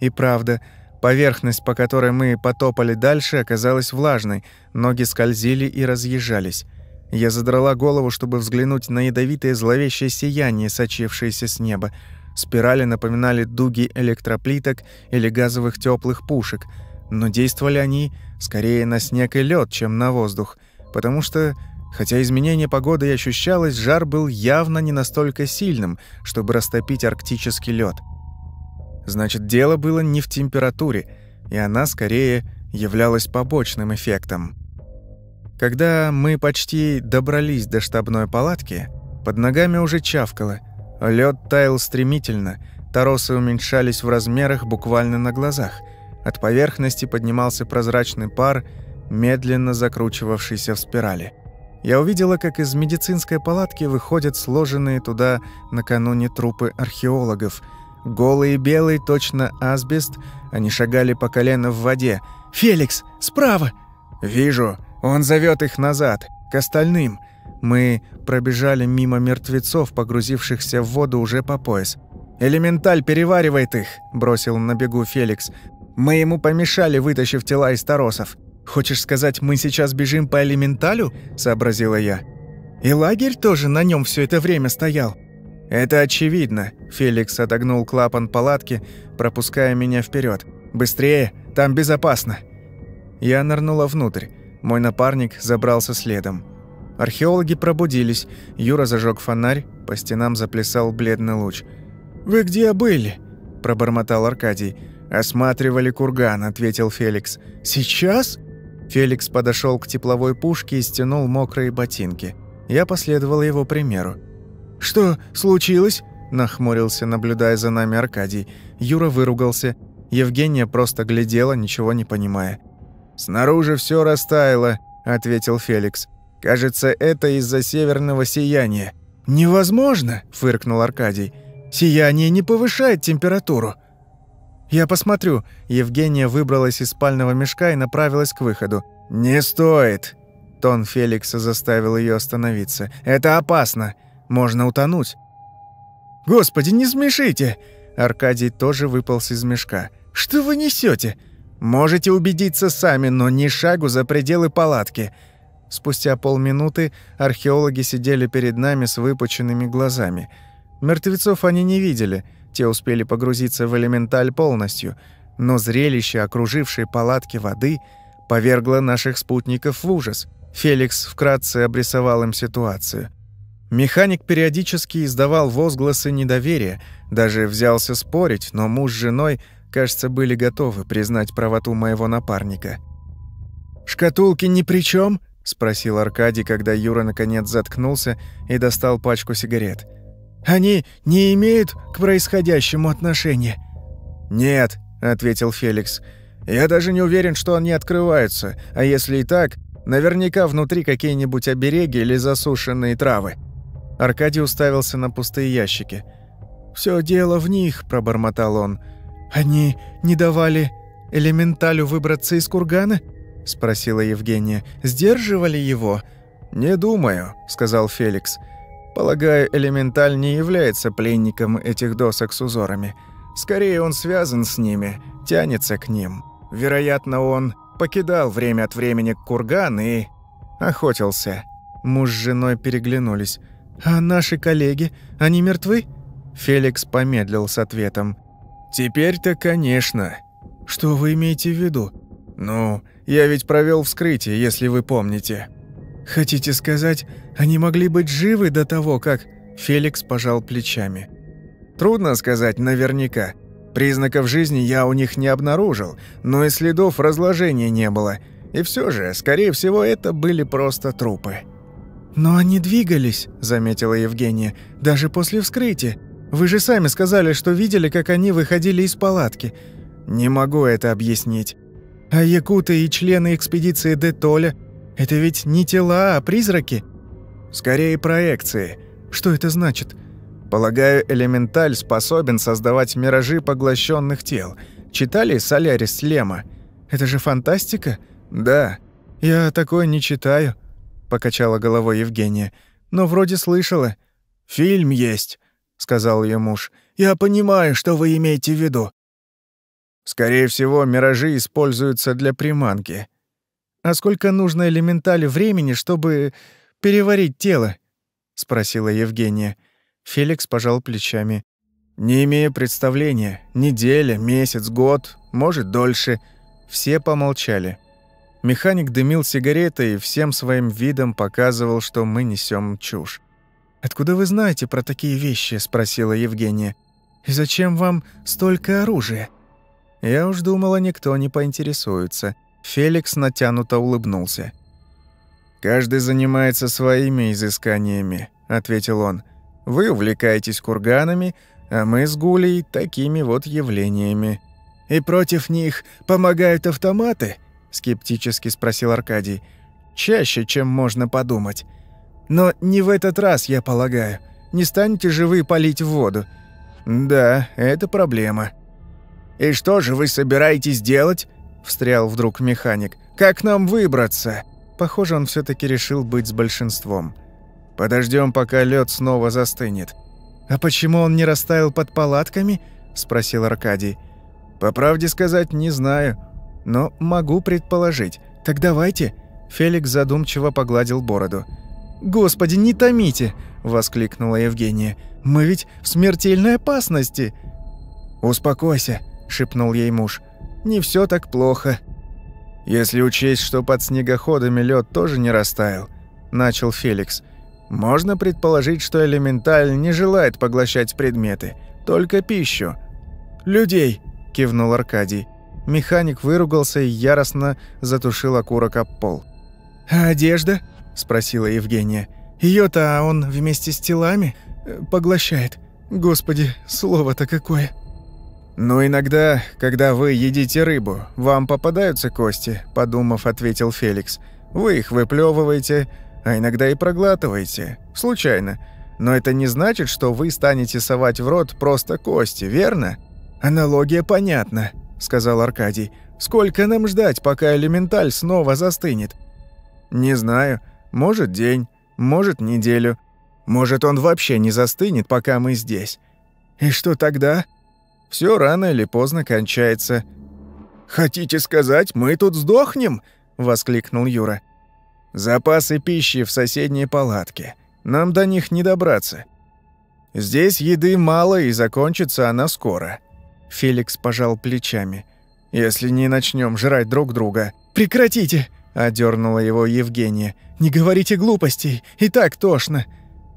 И правда, поверхность, по которой мы потопали дальше, оказалась влажной, ноги скользили и разъезжались. Я задрала голову, чтобы взглянуть на ядовитое зловещее сияние, сочившееся с неба. Спирали напоминали дуги электроплиток или газовых теплых пушек, но действовали они скорее на снег и лед, чем на воздух, потому что, хотя изменение погоды и ощущалось, жар был явно не настолько сильным, чтобы растопить арктический лед. Значит, дело было не в температуре, и она скорее являлась побочным эффектом. Когда мы почти добрались до штабной палатки, под ногами уже чавкало. Лед таял стремительно, торосы уменьшались в размерах буквально на глазах. От поверхности поднимался прозрачный пар, медленно закручивавшийся в спирали. Я увидела, как из медицинской палатки выходят сложенные туда накануне трупы археологов. Голые белые, точно асбест, они шагали по колено в воде. «Феликс, справа!» «Вижу!» Он зовет их назад, к остальным. Мы пробежали мимо мертвецов, погрузившихся в воду уже по пояс. «Элементаль переваривает их», – бросил на бегу Феликс. «Мы ему помешали, вытащив тела из торосов. Хочешь сказать, мы сейчас бежим по элементалю?» – сообразила я. «И лагерь тоже на нем все это время стоял?» «Это очевидно», – Феликс отогнул клапан палатки, пропуская меня вперед. «Быстрее, там безопасно». Я нырнула внутрь. Мой напарник забрался следом. Археологи пробудились. Юра зажег фонарь, по стенам заплясал бледный луч. «Вы где были?» – пробормотал Аркадий. «Осматривали курган», – ответил Феликс. «Сейчас?» Феликс подошел к тепловой пушке и стянул мокрые ботинки. Я последовал его примеру. «Что случилось?» – нахмурился, наблюдая за нами Аркадий. Юра выругался. Евгения просто глядела, ничего не понимая. «Снаружи все растаяло», — ответил Феликс. «Кажется, это из-за северного сияния». «Невозможно», — фыркнул Аркадий. «Сияние не повышает температуру». «Я посмотрю». Евгения выбралась из спального мешка и направилась к выходу. «Не стоит!» Тон Феликса заставил ее остановиться. «Это опасно. Можно утонуть». «Господи, не смешите!» Аркадий тоже выполз из мешка. «Что вы несете? Можете убедиться сами, но ни шагу за пределы палатки. Спустя полминуты археологи сидели перед нами с выпученными глазами. Мертвецов они не видели, те успели погрузиться в элементаль полностью, но зрелище окружившей палатки воды повергло наших спутников в ужас. Феликс вкратце обрисовал им ситуацию. Механик периодически издавал возгласы недоверия, даже взялся спорить, но муж с женой – кажется, были готовы признать правоту моего напарника. «Шкатулки ни при чем? спросил Аркадий, когда Юра наконец заткнулся и достал пачку сигарет. «Они не имеют к происходящему отношения?» «Нет», — ответил Феликс. «Я даже не уверен, что они открываются, а если и так, наверняка внутри какие-нибудь обереги или засушенные травы». Аркадий уставился на пустые ящики. «Всё дело в них», — пробормотал он. «Они не давали элементалю выбраться из кургана?» — спросила Евгения. «Сдерживали его?» «Не думаю», — сказал Феликс. «Полагаю, элементаль не является пленником этих досок с узорами. Скорее, он связан с ними, тянется к ним. Вероятно, он покидал время от времени курган и охотился». Муж с женой переглянулись. «А наши коллеги, они мертвы?» Феликс помедлил с ответом. «Теперь-то, конечно. Что вы имеете в виду? Ну, я ведь провел вскрытие, если вы помните». «Хотите сказать, они могли быть живы до того, как...» Феликс пожал плечами. «Трудно сказать наверняка. Признаков жизни я у них не обнаружил, но и следов разложения не было. И все же, скорее всего, это были просто трупы». «Но они двигались», — заметила Евгения, — «даже после вскрытия. Вы же сами сказали, что видели, как они выходили из палатки. Не могу это объяснить. А якуты и члены экспедиции Детоля – это ведь не тела, а призраки? Скорее проекции. Что это значит? Полагаю, элементаль способен создавать миражи поглощенных тел. Читали «Солярис Лема»? Это же фантастика? Да. «Я такое не читаю», — покачала головой Евгения. «Но вроде слышала». «Фильм есть», — сказал ее муж. «Я понимаю, что вы имеете в виду». «Скорее всего, миражи используются для приманки». «А сколько нужно элементали времени, чтобы переварить тело?» — спросила Евгения. Феликс пожал плечами. «Не имея представления. Неделя, месяц, год, может, дольше». Все помолчали. Механик дымил сигаретой и всем своим видом показывал, что мы несем чушь. «Откуда вы знаете про такие вещи?» – спросила Евгения. «И зачем вам столько оружия?» Я уж думала, никто не поинтересуется. Феликс натянуто улыбнулся. «Каждый занимается своими изысканиями», — ответил он. «Вы увлекаетесь курганами, а мы с Гулей такими вот явлениями». «И против них помогают автоматы?» — скептически спросил Аркадий. «Чаще, чем можно подумать. Но не в этот раз, я полагаю. Не станете же вы полить в воду?» «Да, это проблема». «И что же вы собираетесь делать?» — встрял вдруг механик. «Как нам выбраться?» Похоже, он все таки решил быть с большинством. Подождем, пока лед снова застынет. «А почему он не растаял под палатками?» — спросил Аркадий. «По правде сказать, не знаю, но могу предположить. Так давайте». Феликс задумчиво погладил бороду. «Господи, не томите!» — воскликнула Евгения. «Мы ведь в смертельной опасности!» «Успокойся», — шепнул ей муж. «Не все так плохо». «Если учесть, что под снегоходами лед тоже не растаял», — начал Феликс, «можно предположить, что элементаль не желает поглощать предметы, только пищу». «Людей», — кивнул Аркадий. Механик выругался и яростно затушил окурок об пол. «А одежда?» — спросила Евгения. ее то он вместе с телами э, поглощает. Господи, слово-то какое!» «Ну, иногда, когда вы едите рыбу, вам попадаются кости», — подумав, ответил Феликс. «Вы их выплевываете, а иногда и проглатываете. Случайно. Но это не значит, что вы станете совать в рот просто кости, верно?» «Аналогия понятна», — сказал Аркадий. «Сколько нам ждать, пока элементаль снова застынет?» «Не знаю. Может, день, может, неделю. Может, он вообще не застынет, пока мы здесь». «И что тогда?» Все рано или поздно кончается. «Хотите сказать, мы тут сдохнем?» — воскликнул Юра. «Запасы пищи в соседней палатке. Нам до них не добраться. Здесь еды мало, и закончится она скоро». Феликс пожал плечами. «Если не начнем жрать друг друга...» «Прекратите!» — одернула его Евгения. «Не говорите глупостей, и так тошно».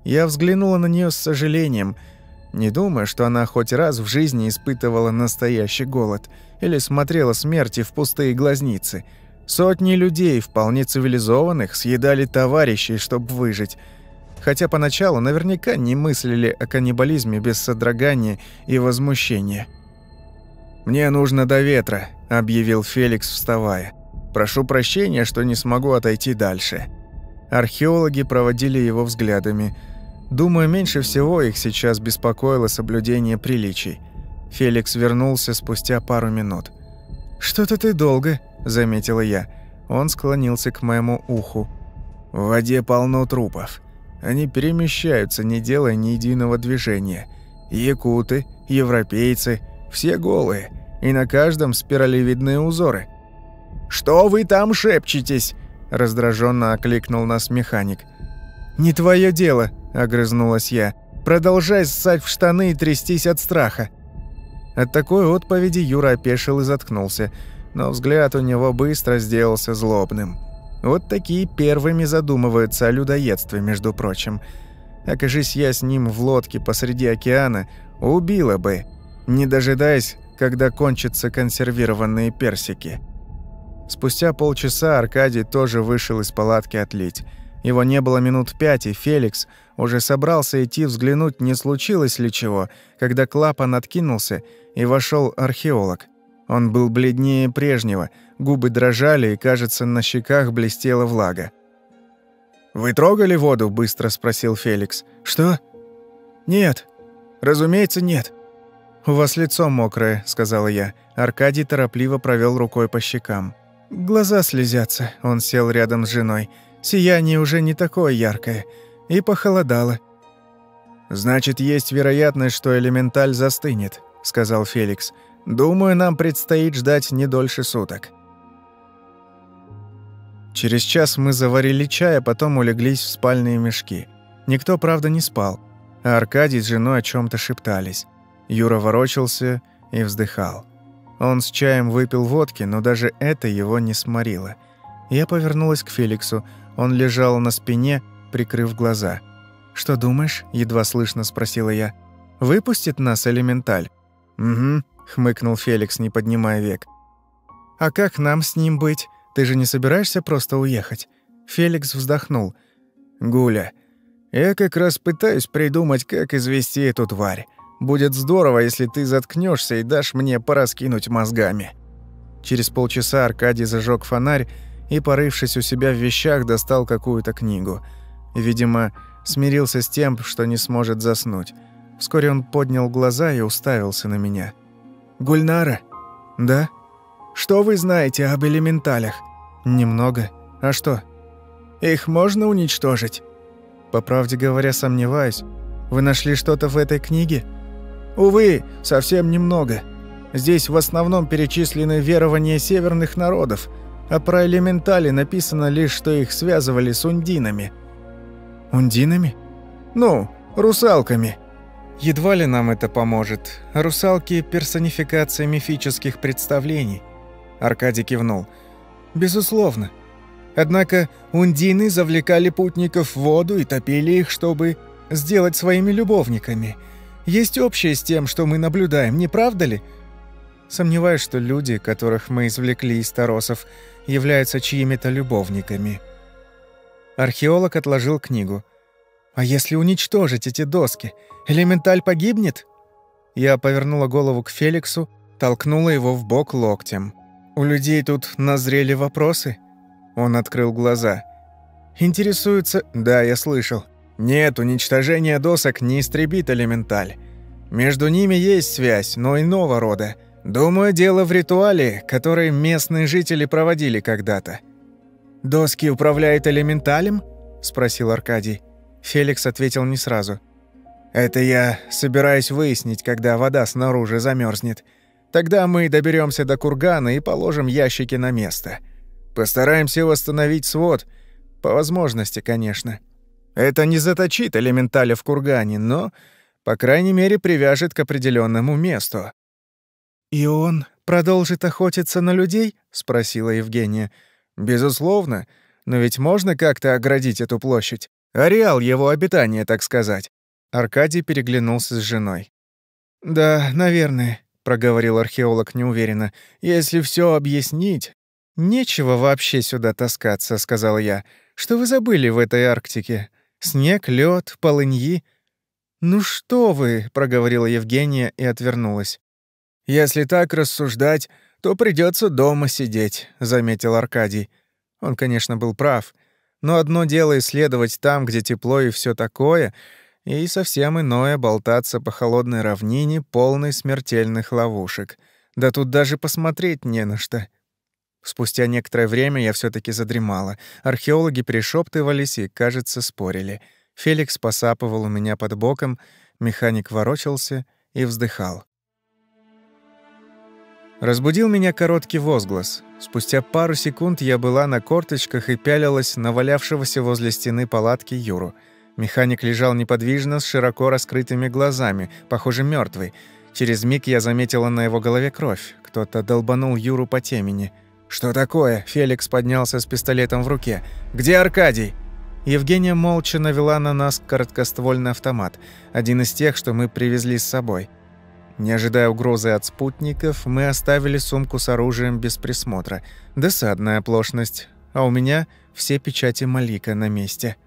Я взглянула на нее с сожалением — не думая, что она хоть раз в жизни испытывала настоящий голод или смотрела смерти в пустые глазницы. Сотни людей, вполне цивилизованных, съедали товарищей, чтобы выжить. Хотя поначалу наверняка не мыслили о каннибализме без содрогания и возмущения. «Мне нужно до ветра», — объявил Феликс, вставая. «Прошу прощения, что не смогу отойти дальше». Археологи проводили его взглядами — Думаю, меньше всего их сейчас беспокоило соблюдение приличий. Феликс вернулся спустя пару минут. «Что-то ты долго», — заметила я. Он склонился к моему уху. «В воде полно трупов. Они перемещаются, не делая ни единого движения. Якуты, европейцы, все голые, и на каждом спиралевидные узоры». «Что вы там шепчетесь?» — раздраженно окликнул нас механик. «Не твое дело», — огрызнулась я. «Продолжай ссать в штаны и трястись от страха». От такой отповеди Юра опешил и заткнулся, но взгляд у него быстро сделался злобным. Вот такие первыми задумываются о людоедстве, между прочим. Окажись я с ним в лодке посреди океана, убила бы, не дожидаясь, когда кончатся консервированные персики. Спустя полчаса Аркадий тоже вышел из палатки отлить. Его не было минут пять, и Феликс уже собрался идти взглянуть, не случилось ли чего, когда клапан откинулся, и вошел археолог. Он был бледнее прежнего, губы дрожали, и, кажется, на щеках блестела влага. «Вы трогали воду?» – быстро спросил Феликс. «Что?» «Нет. Разумеется, нет». «У вас лицо мокрое», – сказала я. Аркадий торопливо провел рукой по щекам. Глаза слезятся. Он сел рядом с женой. Сияние уже не такое яркое. И похолодало. «Значит, есть вероятность, что элементаль застынет», — сказал Феликс. «Думаю, нам предстоит ждать не дольше суток». Через час мы заварили чай, а потом улеглись в спальные мешки. Никто, правда, не спал, а Аркадий с женой о чем то шептались. Юра ворочался и вздыхал. Он с чаем выпил водки, но даже это его не сморило. Я повернулась к Феликсу. Он лежал на спине, прикрыв глаза. «Что думаешь?» – едва слышно спросила я. «Выпустит нас элементаль?» «Угу», – хмыкнул Феликс, не поднимая век. «А как нам с ним быть? Ты же не собираешься просто уехать?» Феликс вздохнул. «Гуля, я как раз пытаюсь придумать, как извести эту тварь. Будет здорово, если ты заткнешься и дашь мне пораскинуть мозгами». Через полчаса Аркадий зажег фонарь и, порывшись у себя в вещах, достал какую-то книгу. Видимо, смирился с тем, что не сможет заснуть. Вскоре он поднял глаза и уставился на меня. «Гульнара?» «Да?» «Что вы знаете об элементалях?» «Немного. А что?» «Их можно уничтожить?» «По правде говоря, сомневаюсь. Вы нашли что-то в этой книге?» «Увы, совсем немного. Здесь в основном перечислены верования северных народов, а про элементали написано лишь, что их связывали с ундинами». Ундинами? Ну, русалками. Едва ли нам это поможет. Русалки – персонификация мифических представлений. Аркадий кивнул. Безусловно. Однако ундины завлекали путников в воду и топили их, чтобы сделать своими любовниками. Есть общее с тем, что мы наблюдаем, не правда ли? Сомневаюсь, что люди, которых мы извлекли из торосов, являются чьими-то любовниками. Археолог отложил книгу. «А если уничтожить эти доски, элементаль погибнет?» Я повернула голову к Феликсу, толкнула его в бок локтем. «У людей тут назрели вопросы?» Он открыл глаза. «Интересуются...» «Да, я слышал. Нет, уничтожение досок не истребит элементаль. Между ними есть связь, но иного рода. Думаю, дело в ритуале, который местные жители проводили когда-то. «Доски управляют элементалем?» – спросил Аркадий. Феликс ответил не сразу. «Это я собираюсь выяснить, когда вода снаружи замерзнет. Тогда мы доберемся до кургана и положим ящики на место. Постараемся восстановить свод, по возможности, конечно. Это не заточит элементаля в кургане, но, по крайней мере, привяжет к определенному месту». «И он продолжит охотиться на людей?» – спросила Евгения. – Безусловно, но ведь можно как-то оградить эту площадь. Ареал его обитания, так сказать. Аркадий переглянулся с женой. Да, наверное, проговорил археолог неуверенно. Если все объяснить, нечего вообще сюда таскаться, сказал я. Что вы забыли в этой Арктике? Снег, лед, полыньи. Ну что вы, проговорила Евгения и отвернулась. Если так рассуждать, то придется дома сидеть», — заметил Аркадий. Он, конечно, был прав. Но одно дело исследовать там, где тепло и все такое, и совсем иное болтаться по холодной равнине, полной смертельных ловушек. Да тут даже посмотреть не на что. Спустя некоторое время я все таки задремала. Археологи перешептывались и, кажется, спорили. Феликс посапывал у меня под боком, механик ворочался и вздыхал. Разбудил меня короткий возглас. Спустя пару секунд я была на корточках и пялилась на валявшегося возле стены палатки Юру. Механик лежал неподвижно, с широко раскрытыми глазами, похоже, мертвый. Через миг я заметила на его голове кровь. Кто-то долбанул Юру по темени. «Что такое?» Феликс поднялся с пистолетом в руке. «Где Аркадий?» Евгения молча навела на нас короткоствольный автомат, один из тех, что мы привезли с собой. Не ожидая угрозы от спутников, мы оставили сумку с оружием без присмотра. Досадная оплошность. А у меня все печати Малика на месте.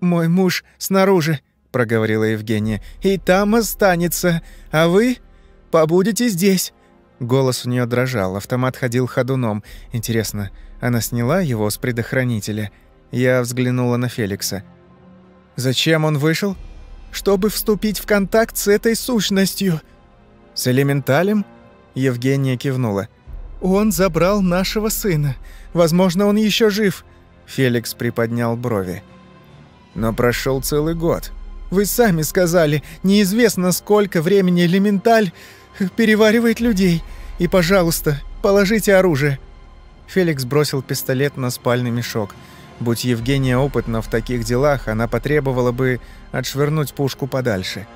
«Мой муж снаружи», — проговорила Евгения, — «и там останется. А вы побудете здесь». Голос у нее дрожал, автомат ходил ходуном. Интересно, она сняла его с предохранителя? Я взглянула на Феликса. «Зачем он вышел?» «Чтобы вступить в контакт с этой сущностью», «С элементалем?» Евгения кивнула. «Он забрал нашего сына. Возможно, он еще жив». Феликс приподнял брови. «Но прошел целый год. Вы сами сказали, неизвестно, сколько времени элементаль переваривает людей. И, пожалуйста, положите оружие». Феликс бросил пистолет на спальный мешок. Будь Евгения опытна в таких делах, она потребовала бы отшвырнуть пушку подальше.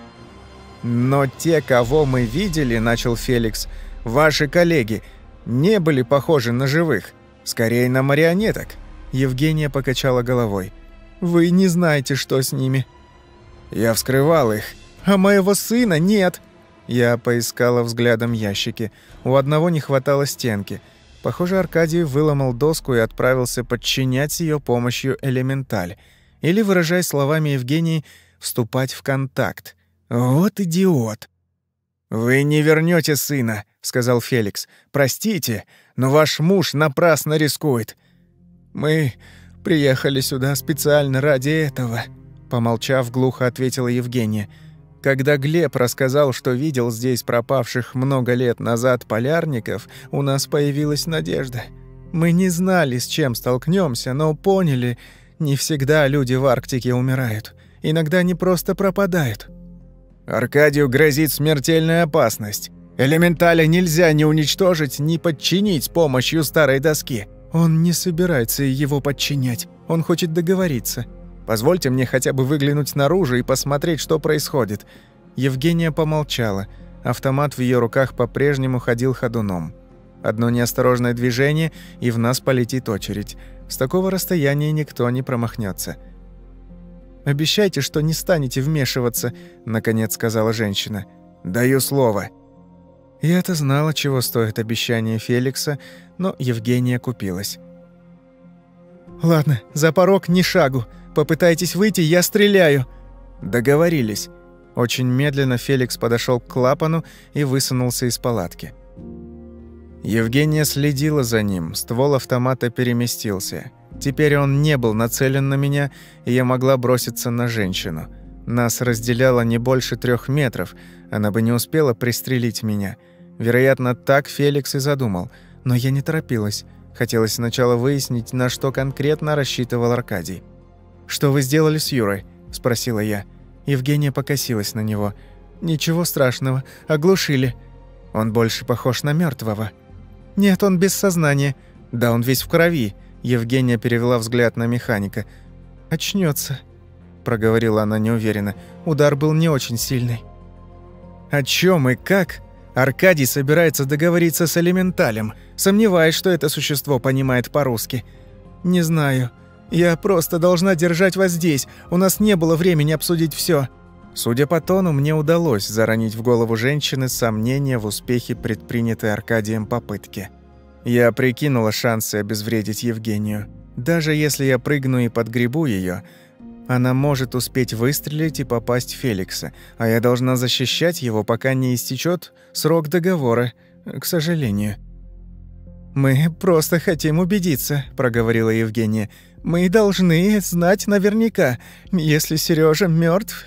«Но те, кого мы видели, — начал Феликс, — ваши коллеги, не были похожи на живых, скорее на марионеток». Евгения покачала головой. «Вы не знаете, что с ними». «Я вскрывал их». «А моего сына нет». Я поискала взглядом ящики. У одного не хватало стенки. Похоже, Аркадий выломал доску и отправился подчинять ее помощью элементаль. Или, выражаясь словами Евгении, вступать в контакт. «Вот идиот!» «Вы не вернете сына», — сказал Феликс. «Простите, но ваш муж напрасно рискует. Мы приехали сюда специально ради этого», — помолчав, глухо ответила Евгения. «Когда Глеб рассказал, что видел здесь пропавших много лет назад полярников, у нас появилась надежда. Мы не знали, с чем столкнемся, но поняли, не всегда люди в Арктике умирают. Иногда они просто пропадают». Аркадию грозит смертельная опасность. Элементаля нельзя ни уничтожить, ни подчинить с помощью старой доски. Он не собирается его подчинять. Он хочет договориться. Позвольте мне хотя бы выглянуть наружу и посмотреть, что происходит. Евгения помолчала. Автомат в ее руках по-прежнему ходил ходуном. Одно неосторожное движение, и в нас полетит очередь. С такого расстояния никто не промахнется. «Обещайте, что не станете вмешиваться», — наконец сказала женщина. «Даю слово». Я-то знала, чего стоит обещание Феликса, но Евгения купилась. «Ладно, за порог ни шагу. Попытайтесь выйти, я стреляю». Договорились. Очень медленно Феликс подошел к клапану и высунулся из палатки. Евгения следила за ним, ствол автомата переместился. Теперь он не был нацелен на меня, и я могла броситься на женщину. Нас разделяло не больше трех метров, она бы не успела пристрелить меня. Вероятно, так Феликс и задумал, но я не торопилась. Хотелось сначала выяснить, на что конкретно рассчитывал Аркадий. «Что вы сделали с Юрой?» – спросила я. Евгения покосилась на него. «Ничего страшного, оглушили. Он больше похож на мертвого. «Нет, он без сознания. Да, он весь в крови. Евгения перевела взгляд на механика. «Очнется», — проговорила она неуверенно. «Удар был не очень сильный». «О чем и как?» Аркадий собирается договориться с элементалем. Сомневаюсь, что это существо понимает по-русски. «Не знаю. Я просто должна держать вас здесь. У нас не было времени обсудить все. Судя по тону, мне удалось заронить в голову женщины сомнения в успехе предпринятой Аркадием попытки. Я прикинула шансы обезвредить Евгению. Даже если я прыгну и подгребу ее, она может успеть выстрелить и попасть Феликса, а я должна защищать его, пока не истечет срок договора, к сожалению. «Мы просто хотим убедиться», — проговорила Евгения. «Мы должны знать наверняка. Если Сережа мертв,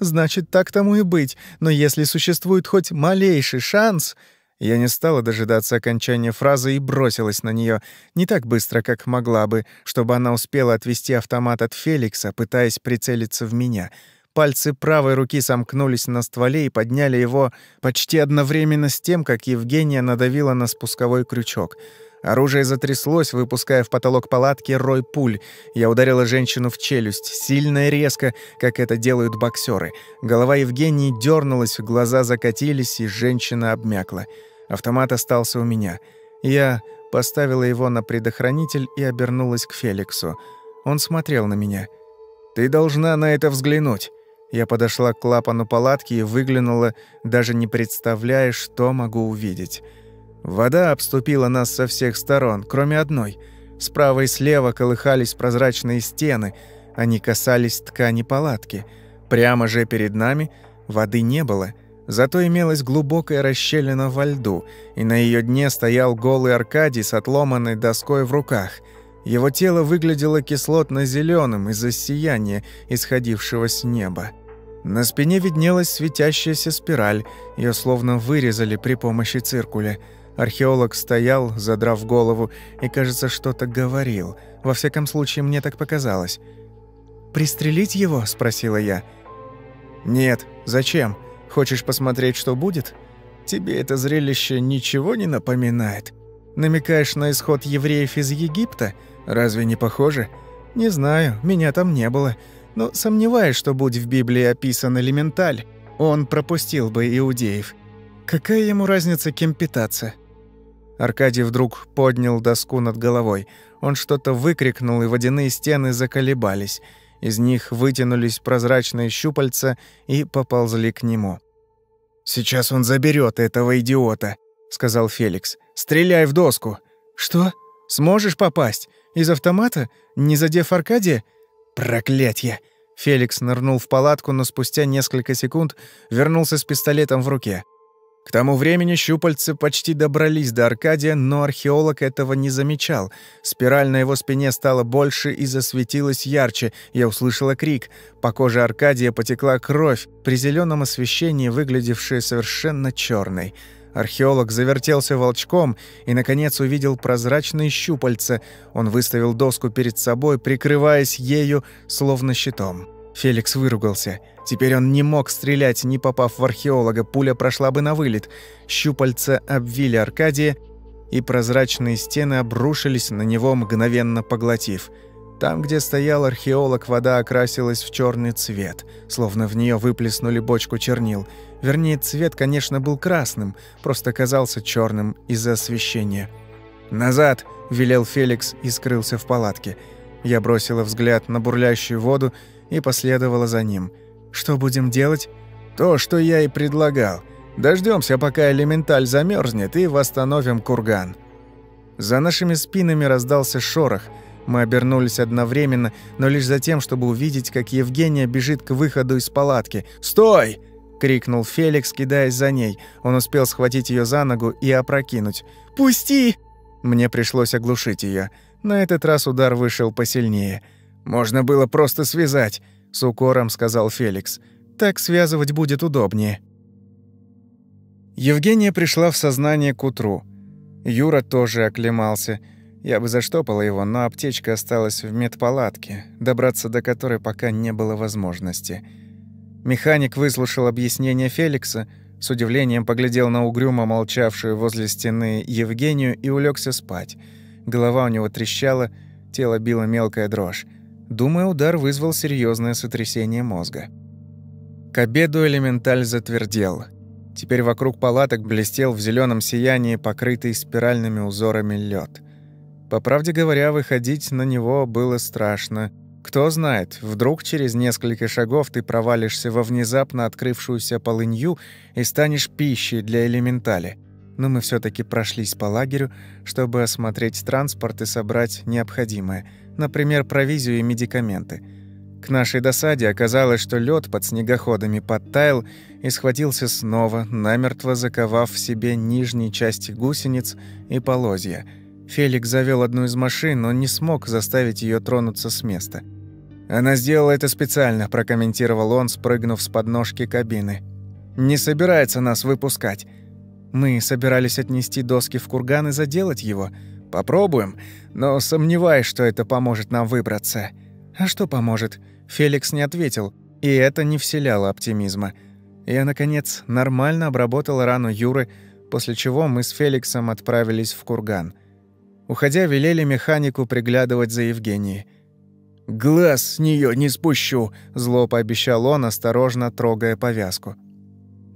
значит, так тому и быть. Но если существует хоть малейший шанс...» Я не стала дожидаться окончания фразы и бросилась на нее не так быстро, как могла бы, чтобы она успела отвести автомат от Феликса, пытаясь прицелиться в меня. Пальцы правой руки сомкнулись на стволе и подняли его почти одновременно с тем, как Евгения надавила на спусковой крючок. Оружие затряслось, выпуская в потолок палатки рой пуль. Я ударила женщину в челюсть, сильно и резко, как это делают боксеры. Голова Евгении дернулась, глаза закатились, и женщина обмякла. Автомат остался у меня. Я поставила его на предохранитель и обернулась к Феликсу. Он смотрел на меня. «Ты должна на это взглянуть». Я подошла к клапану палатки и выглянула, даже не представляя, что могу увидеть. Вода обступила нас со всех сторон, кроме одной. Справа и слева колыхались прозрачные стены, они касались ткани палатки. Прямо же перед нами воды не было — Зато имелась глубокая расщелина во льду, и на ее дне стоял голый Аркадий с отломанной доской в руках. Его тело выглядело кислотно зеленым из-за сияния, исходившего с неба. На спине виднелась светящаяся спираль, ее словно вырезали при помощи циркуля. Археолог стоял, задрав голову, и, кажется, что-то говорил. Во всяком случае, мне так показалось. «Пристрелить его?» – спросила я. «Нет. Зачем? Хочешь посмотреть, что будет? Тебе это зрелище ничего не напоминает? Намекаешь на исход евреев из Египта? Разве не похоже?» «Не знаю, меня там не было. Но сомневаюсь, что будь в Библии описан элементаль, он пропустил бы иудеев. Какая ему разница, кем питаться?» Аркадий вдруг поднял доску над головой. Он что-то выкрикнул, и водяные стены заколебались. Из них вытянулись прозрачные щупальца и поползли к нему. «Сейчас он заберет этого идиота», — сказал Феликс. «Стреляй в доску». «Что? Сможешь попасть? Из автомата? Не задев Аркадия?» «Проклятье!» Феликс нырнул в палатку, но спустя несколько секунд вернулся с пистолетом в руке. К тому времени щупальцы почти добрались до Аркадия, но археолог этого не замечал. Спираль на его спине стала больше и засветилась ярче. Я услышала крик. По коже Аркадия потекла кровь, при зеленом освещении выглядевшая совершенно черной. Археолог завертелся волчком и, наконец, увидел прозрачные щупальца. Он выставил доску перед собой, прикрываясь ею, словно щитом. Феликс выругался. Теперь он не мог стрелять, не попав в археолога, пуля прошла бы на вылет. Щупальца обвили Аркадия, и прозрачные стены обрушились на него, мгновенно поглотив. Там, где стоял археолог, вода окрасилась в черный цвет, словно в нее выплеснули бочку чернил. Вернее, цвет, конечно, был красным, просто казался черным из-за освещения. «Назад!» – велел Феликс и скрылся в палатке. Я бросила взгляд на бурлящую воду и последовала за ним. «Что будем делать?» «То, что я и предлагал. Дождемся, пока элементаль замерзнет, и восстановим курган». За нашими спинами раздался шорох. Мы обернулись одновременно, но лишь за тем, чтобы увидеть, как Евгения бежит к выходу из палатки. «Стой!» — крикнул Феликс, кидаясь за ней. Он успел схватить ее за ногу и опрокинуть. «Пусти!» Мне пришлось оглушить ее. На этот раз удар вышел посильнее. «Можно было просто связать», — с укором сказал Феликс. «Так связывать будет удобнее». Евгения пришла в сознание к утру. Юра тоже оклемался. Я бы заштопала его, но аптечка осталась в медпалатке, добраться до которой пока не было возможности. Механик выслушал объяснение Феликса, с удивлением поглядел на угрюмо молчавшую возле стены Евгению и улегся спать. Голова у него трещала, тело било мелкая дрожь. Думаю, удар вызвал серьезное сотрясение мозга. К обеду элементаль затвердел. Теперь вокруг палаток блестел в зеленом сиянии покрытый спиральными узорами лед. По правде говоря, выходить на него было страшно. Кто знает, вдруг через несколько шагов ты провалишься во внезапно открывшуюся полынью и станешь пищей для элементали. Но мы все таки прошлись по лагерю, чтобы осмотреть транспорт и собрать необходимое – например, провизию и медикаменты. К нашей досаде оказалось, что лед под снегоходами подтаял и схватился снова, намертво заковав в себе нижние части гусениц и полозья. Феликс завел одну из машин, но не смог заставить ее тронуться с места. «Она сделала это специально», – прокомментировал он, спрыгнув с подножки кабины. «Не собирается нас выпускать. Мы собирались отнести доски в курган и заделать его», Попробуем, но сомневаюсь, что это поможет нам выбраться. А что поможет? Феликс не ответил, и это не вселяло оптимизма. Я, наконец, нормально обработал рану Юры, после чего мы с Феликсом отправились в курган. Уходя, велели механику приглядывать за Евгенией. «Глаз с нее не спущу», – зло пообещал он, осторожно трогая повязку.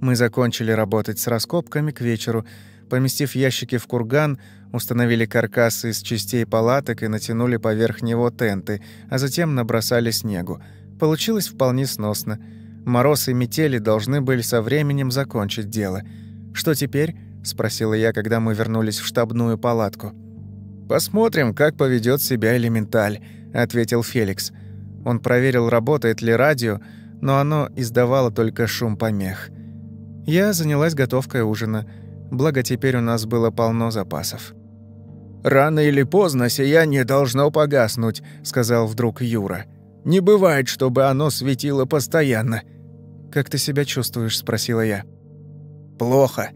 Мы закончили работать с раскопками к вечеру. Поместив ящики в курган, установили каркасы из частей палаток и натянули поверх него тенты, а затем набросали снегу. Получилось вполне сносно. Мороз и метели должны были со временем закончить дело. «Что теперь?» – спросила я, когда мы вернулись в штабную палатку. «Посмотрим, как поведет себя элементаль», – ответил Феликс. Он проверил, работает ли радио, но оно издавало только шум помех. Я занялась готовкой ужина – Благо, теперь у нас было полно запасов. «Рано или поздно сияние должно погаснуть», — сказал вдруг Юра. «Не бывает, чтобы оно светило постоянно». «Как ты себя чувствуешь?» — спросила я. «Плохо.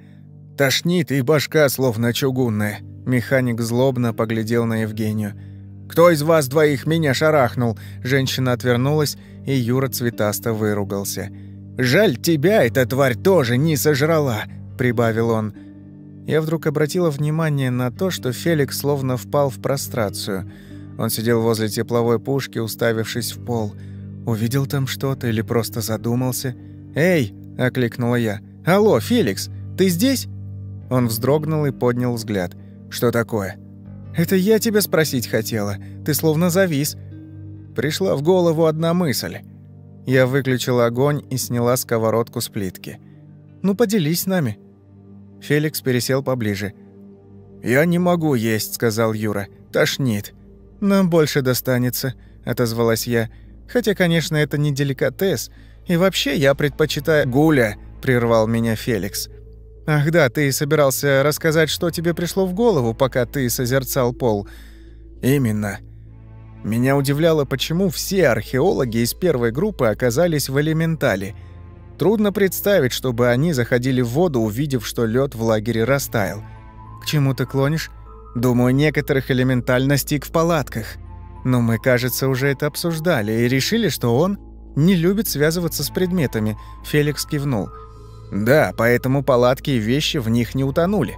Тошнит и башка словно чугунная. Механик злобно поглядел на Евгению. «Кто из вас двоих меня шарахнул?» Женщина отвернулась, и Юра цветасто выругался. «Жаль, тебя эта тварь тоже не сожрала», — прибавил он. Я вдруг обратила внимание на то, что Феликс словно впал в прострацию. Он сидел возле тепловой пушки, уставившись в пол. Увидел там что-то или просто задумался. «Эй!» — окликнула я. «Алло, Феликс, ты здесь?» Он вздрогнул и поднял взгляд. «Что такое?» «Это я тебя спросить хотела. Ты словно завис». Пришла в голову одна мысль. Я выключила огонь и сняла сковородку с плитки. «Ну, поделись с нами». Феликс пересел поближе. «Я не могу есть», — сказал Юра. «Тошнит». «Нам больше достанется», — отозвалась я. «Хотя, конечно, это не деликатес. И вообще я предпочитаю...» «Гуля», — прервал меня Феликс. «Ах да, ты собирался рассказать, что тебе пришло в голову, пока ты созерцал пол». «Именно. Меня удивляло, почему все археологи из первой группы оказались в элементале. Трудно представить, чтобы они заходили в воду, увидев, что лед в лагере растаял. К чему ты клонишь? Думаю, некоторых элементаль настиг в палатках. Но мы, кажется, уже это обсуждали и решили, что он не любит связываться с предметами. Феликс кивнул. Да, поэтому палатки и вещи в них не утонули.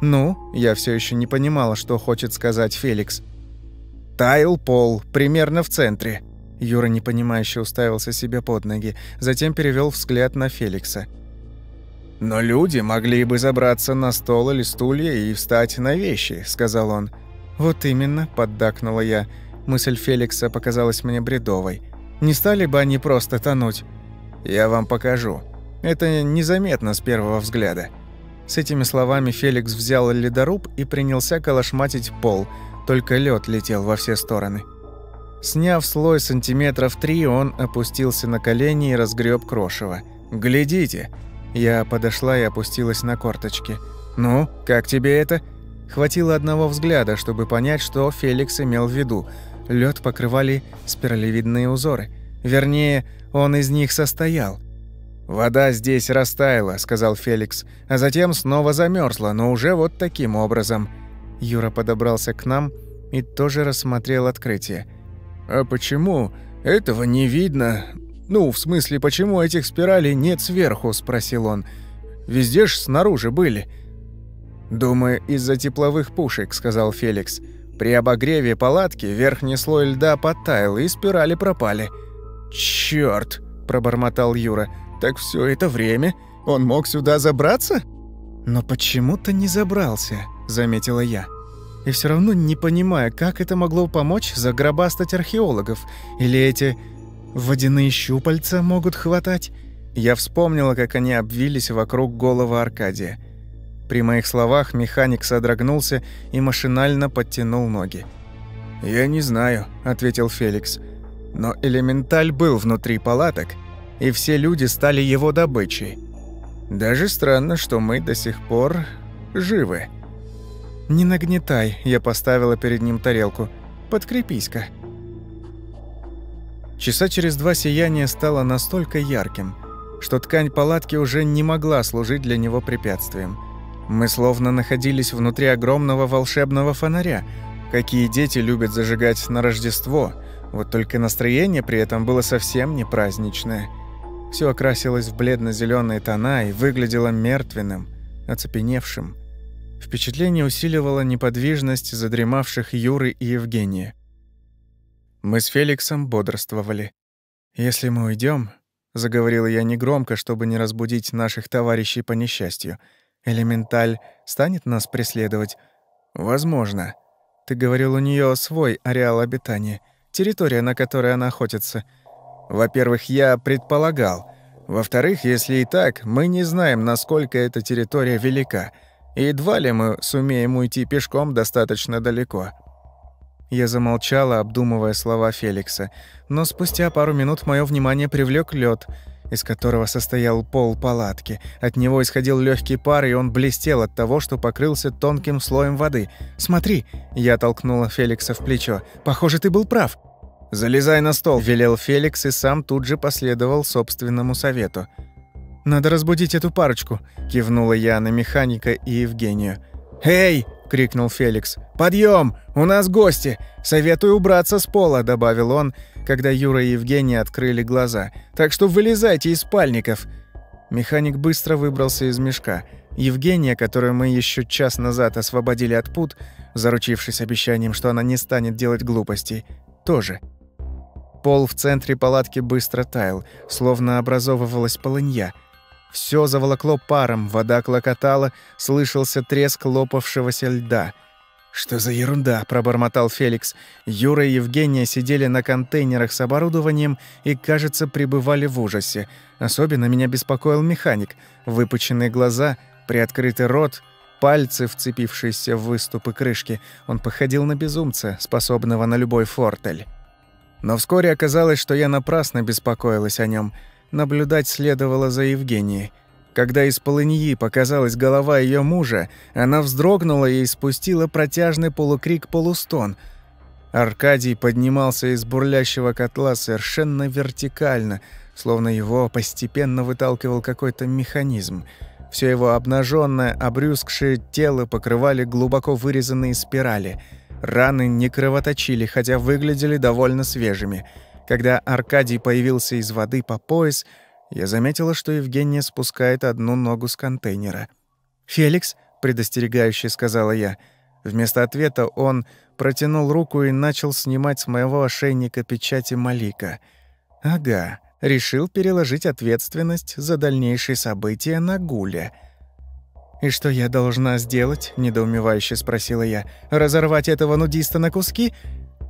Ну, я все еще не понимала, что хочет сказать Феликс. Таял пол, примерно в центре. Юра непонимающе уставился себе под ноги, затем перевел взгляд на Феликса. «Но люди могли бы забраться на стол или стулья и встать на вещи», — сказал он. «Вот именно», — поддакнула я. Мысль Феликса показалась мне бредовой. «Не стали бы они просто тонуть?» «Я вам покажу. Это незаметно с первого взгляда». С этими словами Феликс взял ледоруб и принялся колошматить пол — только лед летел во все стороны. Сняв слой сантиметров три, он опустился на колени и разгреб крошево. «Глядите!» Я подошла и опустилась на корточки. «Ну, как тебе это?» Хватило одного взгляда, чтобы понять, что Феликс имел в виду. Лед покрывали спиралевидные узоры. Вернее, он из них состоял. «Вода здесь растаяла», — сказал Феликс, а затем снова замерзла, но уже вот таким образом. Юра подобрался к нам и тоже рассмотрел открытие. «А почему этого не видно? Ну, в смысле, почему этих спиралей нет сверху?» – спросил он. «Везде ж снаружи были». «Думаю, из-за тепловых пушек», – сказал Феликс. «При обогреве палатки верхний слой льда подтаял, и спирали пропали». «Чёрт!» – пробормотал Юра. «Так все это время он мог сюда забраться?» «Но почему-то не забрался», заметила я. И все равно не понимаю, как это могло помочь загробастать археологов. Или эти водяные щупальца могут хватать? Я вспомнила, как они обвились вокруг головы Аркадия. При моих словах механик содрогнулся и машинально подтянул ноги. «Я не знаю», — ответил Феликс. «Но элементаль был внутри палаток, и все люди стали его добычей. Даже странно, что мы до сих пор живы». «Не нагнетай», — я поставила перед ним тарелку. «Подкрепись-ка». Часа через два сияние стало настолько ярким, что ткань палатки уже не могла служить для него препятствием. Мы словно находились внутри огромного волшебного фонаря, какие дети любят зажигать на Рождество, вот только настроение при этом было совсем не праздничное. Все окрасилось в бледно зеленые тона и выглядело мертвенным, оцепеневшим. Впечатление усиливала неподвижность задремавших Юры и Евгения. Мы с Феликсом бодрствовали. «Если мы уйдем, заговорила я негромко, чтобы не разбудить наших товарищей по несчастью, «элементаль станет нас преследовать?» «Возможно. Ты говорил, у нее свой ареал обитания, территория, на которой она охотится. Во-первых, я предполагал. Во-вторых, если и так, мы не знаем, насколько эта территория велика». Едва ли мы сумеем уйти пешком достаточно далеко». Я замолчала, обдумывая слова Феликса, но спустя пару минут мое внимание привлек лед, из которого состоял пол палатки. От него исходил легкий пар, и он блестел от того, что покрылся тонким слоем воды. «Смотри!» – я толкнула Феликса в плечо. «Похоже, ты был прав!» «Залезай на стол», – велел Феликс и сам тут же последовал собственному совету. «Надо разбудить эту парочку», — кивнула я на механика и Евгению. «Эй!» — крикнул Феликс. «Подъем! У нас гости! Советую убраться с пола», — добавил он, когда Юра и Евгений открыли глаза. «Так что вылезайте из спальников!» Механик быстро выбрался из мешка. Евгения, которую мы еще час назад освободили от пут, заручившись обещанием, что она не станет делать глупостей, тоже. Пол в центре палатки быстро таял, словно образовывалась полынья. Все заволокло паром, вода клокотала, слышался треск лопавшегося льда. «Что за ерунда?» – пробормотал Феликс. Юра и Евгения сидели на контейнерах с оборудованием и, кажется, пребывали в ужасе. Особенно меня беспокоил механик. Выпученные глаза, приоткрытый рот, пальцы, вцепившиеся в выступы крышки. Он походил на безумца, способного на любой фортель. Но вскоре оказалось, что я напрасно беспокоилась о нем. Наблюдать следовало за Евгенией. Когда из полыньи показалась голова ее мужа, она вздрогнула и испустила протяжный полукрик-полустон. Аркадий поднимался из бурлящего котла совершенно вертикально, словно его постепенно выталкивал какой-то механизм. Все его обнаженное, обрюзгшее тело покрывали глубоко вырезанные спирали – Раны не кровоточили, хотя выглядели довольно свежими. Когда Аркадий появился из воды по пояс, я заметила, что Евгения спускает одну ногу с контейнера. «Феликс», — предостерегающе сказала я. Вместо ответа он протянул руку и начал снимать с моего ошейника печати Малика. «Ага, решил переложить ответственность за дальнейшие события на Гуля». «И что я должна сделать?» – недоумевающе спросила я. «Разорвать этого нудиста на куски?»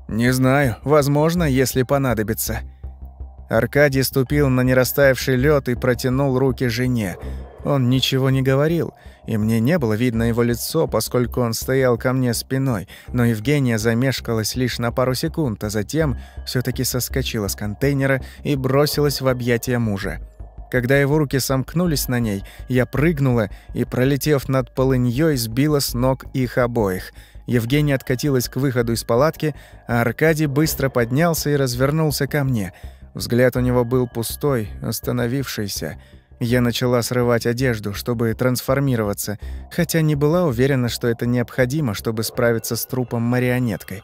«Не знаю. Возможно, если понадобится». Аркадий ступил на нерастаявший лед и протянул руки жене. Он ничего не говорил, и мне не было видно его лицо, поскольку он стоял ко мне спиной, но Евгения замешкалась лишь на пару секунд, а затем все таки соскочила с контейнера и бросилась в объятия мужа. Когда его руки сомкнулись на ней, я прыгнула и, пролетев над полыньей, сбила с ног их обоих. Евгения откатилась к выходу из палатки, а Аркадий быстро поднялся и развернулся ко мне. Взгляд у него был пустой, остановившийся. Я начала срывать одежду, чтобы трансформироваться, хотя не была уверена, что это необходимо, чтобы справиться с трупом марионеткой.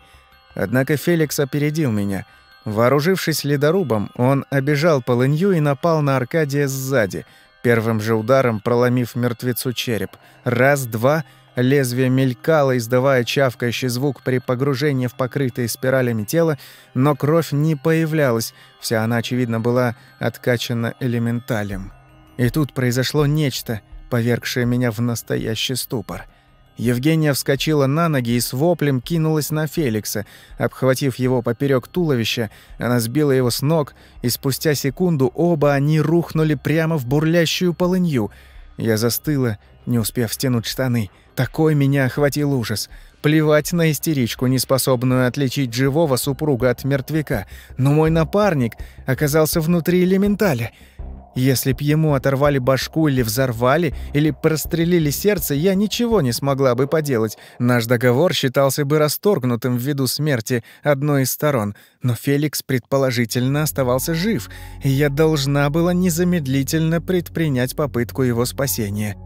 Однако Феликс опередил меня — Вооружившись ледорубом, он обежал полынью и напал на Аркадия сзади, первым же ударом проломив мертвецу череп. Раз-два лезвие мелькало, издавая чавкающий звук при погружении в покрытые спиралями тело, но кровь не появлялась, вся она, очевидно, была откачана элементалем. И тут произошло нечто, повергшее меня в настоящий ступор — Евгения вскочила на ноги и с воплем кинулась на Феликса. Обхватив его поперек туловища, она сбила его с ног, и спустя секунду оба они рухнули прямо в бурлящую полынью. Я застыла, не успев стянуть штаны. Такой меня охватил ужас. Плевать на истеричку, неспособную отличить живого супруга от мертвяка. Но мой напарник оказался внутри элементаля — если б ему оторвали башку или взорвали, или прострелили сердце, я ничего не смогла бы поделать. Наш договор считался бы расторгнутым ввиду смерти одной из сторон. Но Феликс предположительно оставался жив, и я должна была незамедлительно предпринять попытку его спасения.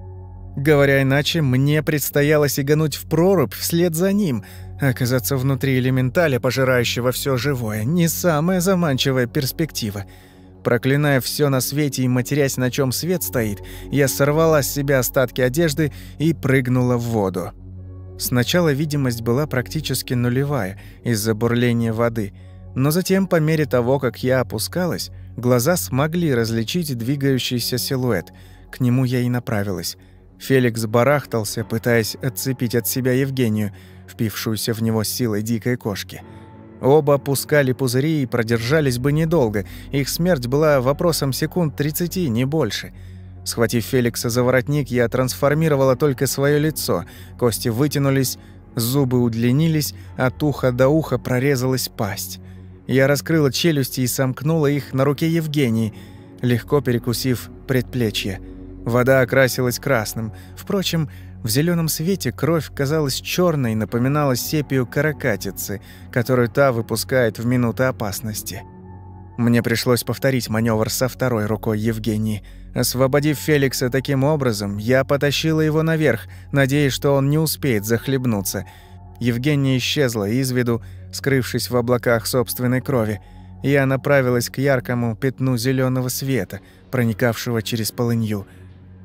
Говоря иначе, мне предстояло сигануть в прорубь вслед за ним. Оказаться внутри элементаля, пожирающего все живое, не самая заманчивая перспектива. Проклиная все на свете и матерясь, на чем свет стоит, я сорвала с себя остатки одежды и прыгнула в воду. Сначала видимость была практически нулевая из-за бурления воды, но затем, по мере того, как я опускалась, глаза смогли различить двигающийся силуэт. К нему я и направилась. Феликс барахтался, пытаясь отцепить от себя Евгению, впившуюся в него силой дикой кошки – Оба пускали пузыри и продержались бы недолго. Их смерть была вопросом секунд 30, не больше. Схватив Феликса за воротник, я трансформировала только свое лицо. Кости вытянулись, зубы удлинились, от уха до уха прорезалась пасть. Я раскрыла челюсти и сомкнула их на руке Евгении, легко перекусив предплечье. Вода окрасилась красным. Впрочем, в зеленом свете кровь казалась черной, напоминала сепию каракатицы, которую та выпускает в минуты опасности. Мне пришлось повторить маневр со второй рукой Евгении – Освободив Феликса таким образом, я потащила его наверх, надеясь, что он не успеет захлебнуться. Евгения исчезла из виду, скрывшись в облаках собственной крови. Я направилась к яркому пятну зеленого света, проникавшего через полынью.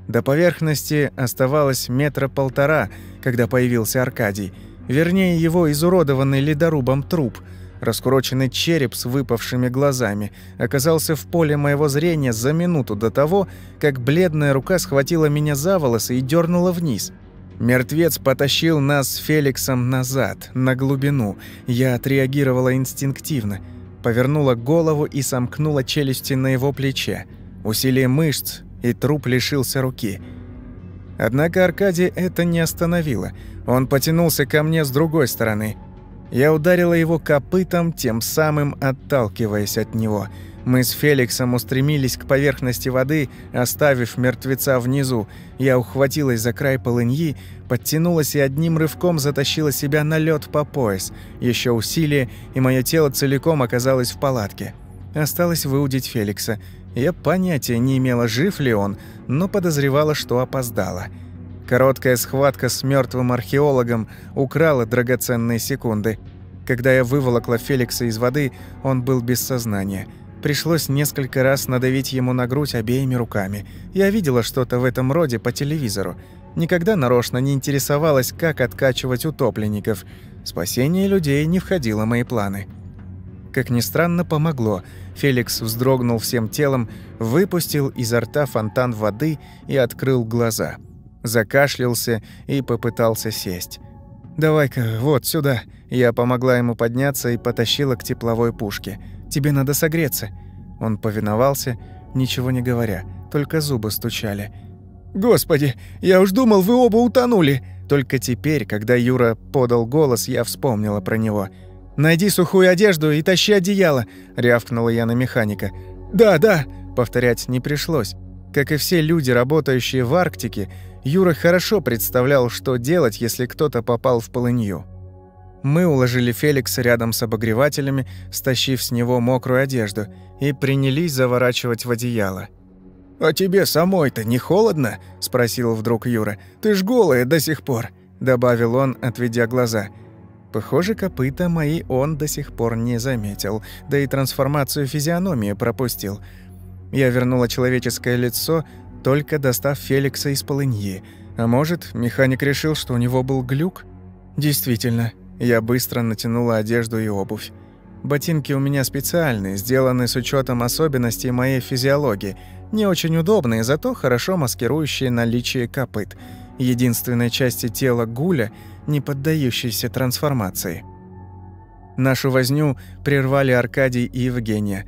До поверхности оставалось метра полтора, когда появился Аркадий. Вернее, его изуродованный ледорубом труп – Раскуроченный череп с выпавшими глазами оказался в поле моего зрения за минуту до того, как бледная рука схватила меня за волосы и дернула вниз. Мертвец потащил нас с Феликсом назад, на глубину. Я отреагировала инстинктивно. Повернула голову и сомкнула челюсти на его плече. Усилие мышц, и труп лишился руки. Однако Аркадий это не остановило. Он потянулся ко мне с другой стороны – я ударила его копытом, тем самым отталкиваясь от него. Мы с Феликсом устремились к поверхности воды, оставив мертвеца внизу. Я ухватилась за край полыньи, подтянулась и одним рывком затащила себя на лед по пояс. Еще усилие, и мое тело целиком оказалось в палатке. Осталось выудить Феликса. Я понятия не имела, жив ли он, но подозревала, что опоздала. Короткая схватка с мертвым археологом украла драгоценные секунды. Когда я выволокла Феликса из воды, он был без сознания. Пришлось несколько раз надавить ему на грудь обеими руками. Я видела что-то в этом роде по телевизору. Никогда нарочно не интересовалась, как откачивать утопленников. Спасение людей не входило в мои планы. Как ни странно, помогло. Феликс вздрогнул всем телом, выпустил изо рта фонтан воды и открыл глаза – закашлялся и попытался сесть. «Давай-ка, вот сюда». Я помогла ему подняться и потащила к тепловой пушке. «Тебе надо согреться». Он повиновался, ничего не говоря, только зубы стучали. «Господи, я уж думал, вы оба утонули!» Только теперь, когда Юра подал голос, я вспомнила про него. «Найди сухую одежду и тащи одеяло», — рявкнула я на механика. «Да, да», — повторять не пришлось. Как и все люди, работающие в Арктике, Юра хорошо представлял, что делать, если кто-то попал в полынью. Мы уложили Феликса рядом с обогревателями, стащив с него мокрую одежду, и принялись заворачивать в одеяло. «А тебе самой-то не холодно?» – спросил вдруг Юра. «Ты ж голая до сих пор», – добавил он, отведя глаза. Похоже, копыта мои он до сих пор не заметил, да и трансформацию физиономии пропустил. Я вернула человеческое лицо, только достав Феликса из полыньи. А может, механик решил, что у него был глюк? Действительно, я быстро натянула одежду и обувь. Ботинки у меня специальные, сделаны с учетом особенностей моей физиологии. Не очень удобные, зато хорошо маскирующие наличие копыт. Единственной части тела гуля, не поддающейся трансформации. Нашу возню прервали Аркадий и Евгения.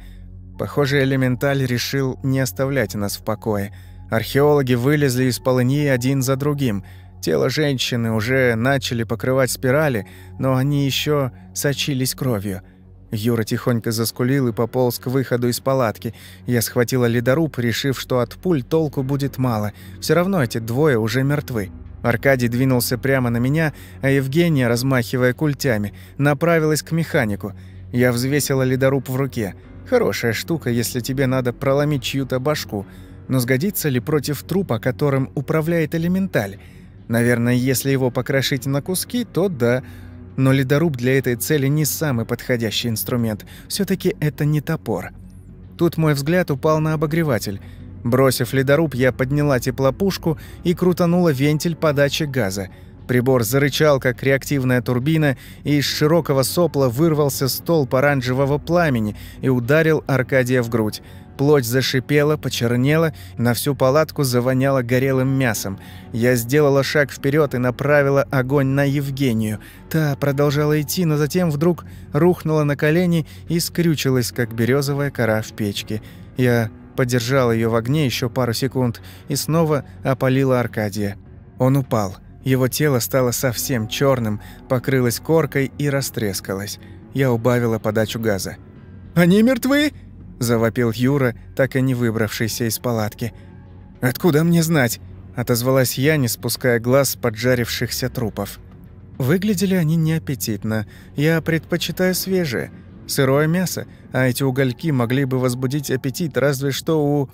Похоже, элементаль решил не оставлять нас в покое – Археологи вылезли из полыньи один за другим. Тело женщины уже начали покрывать спирали, но они еще сочились кровью. Юра тихонько заскулил и пополз к выходу из палатки. Я схватила ледоруб, решив, что от пуль толку будет мало. Все равно эти двое уже мертвы. Аркадий двинулся прямо на меня, а Евгения, размахивая культями, направилась к механику. Я взвесила ледоруб в руке. Хорошая штука, если тебе надо проломить чью-то башку – но сгодится ли против трупа, которым управляет элементаль? Наверное, если его покрошить на куски, то да. Но ледоруб для этой цели не самый подходящий инструмент. все таки это не топор. Тут мой взгляд упал на обогреватель. Бросив ледоруб, я подняла теплопушку и крутанула вентиль подачи газа. Прибор зарычал, как реактивная турбина, и из широкого сопла вырвался столб оранжевого пламени и ударил Аркадия в грудь. Плоть зашипела, почернела, на всю палатку завоняло горелым мясом. Я сделала шаг вперед и направила огонь на Евгению. Та продолжала идти, но затем вдруг рухнула на колени и скрючилась, как березовая кора в печке. Я подержала ее в огне еще пару секунд и снова опалила Аркадия. Он упал. Его тело стало совсем черным, покрылось коркой и растрескалось. Я убавила подачу газа. «Они мертвы?» – завопил Юра, так и не выбравшийся из палатки. «Откуда мне знать?» – отозвалась я, не спуская глаз с поджарившихся трупов. Выглядели они неаппетитно. Я предпочитаю свежее, сырое мясо, а эти угольки могли бы возбудить аппетит разве что у...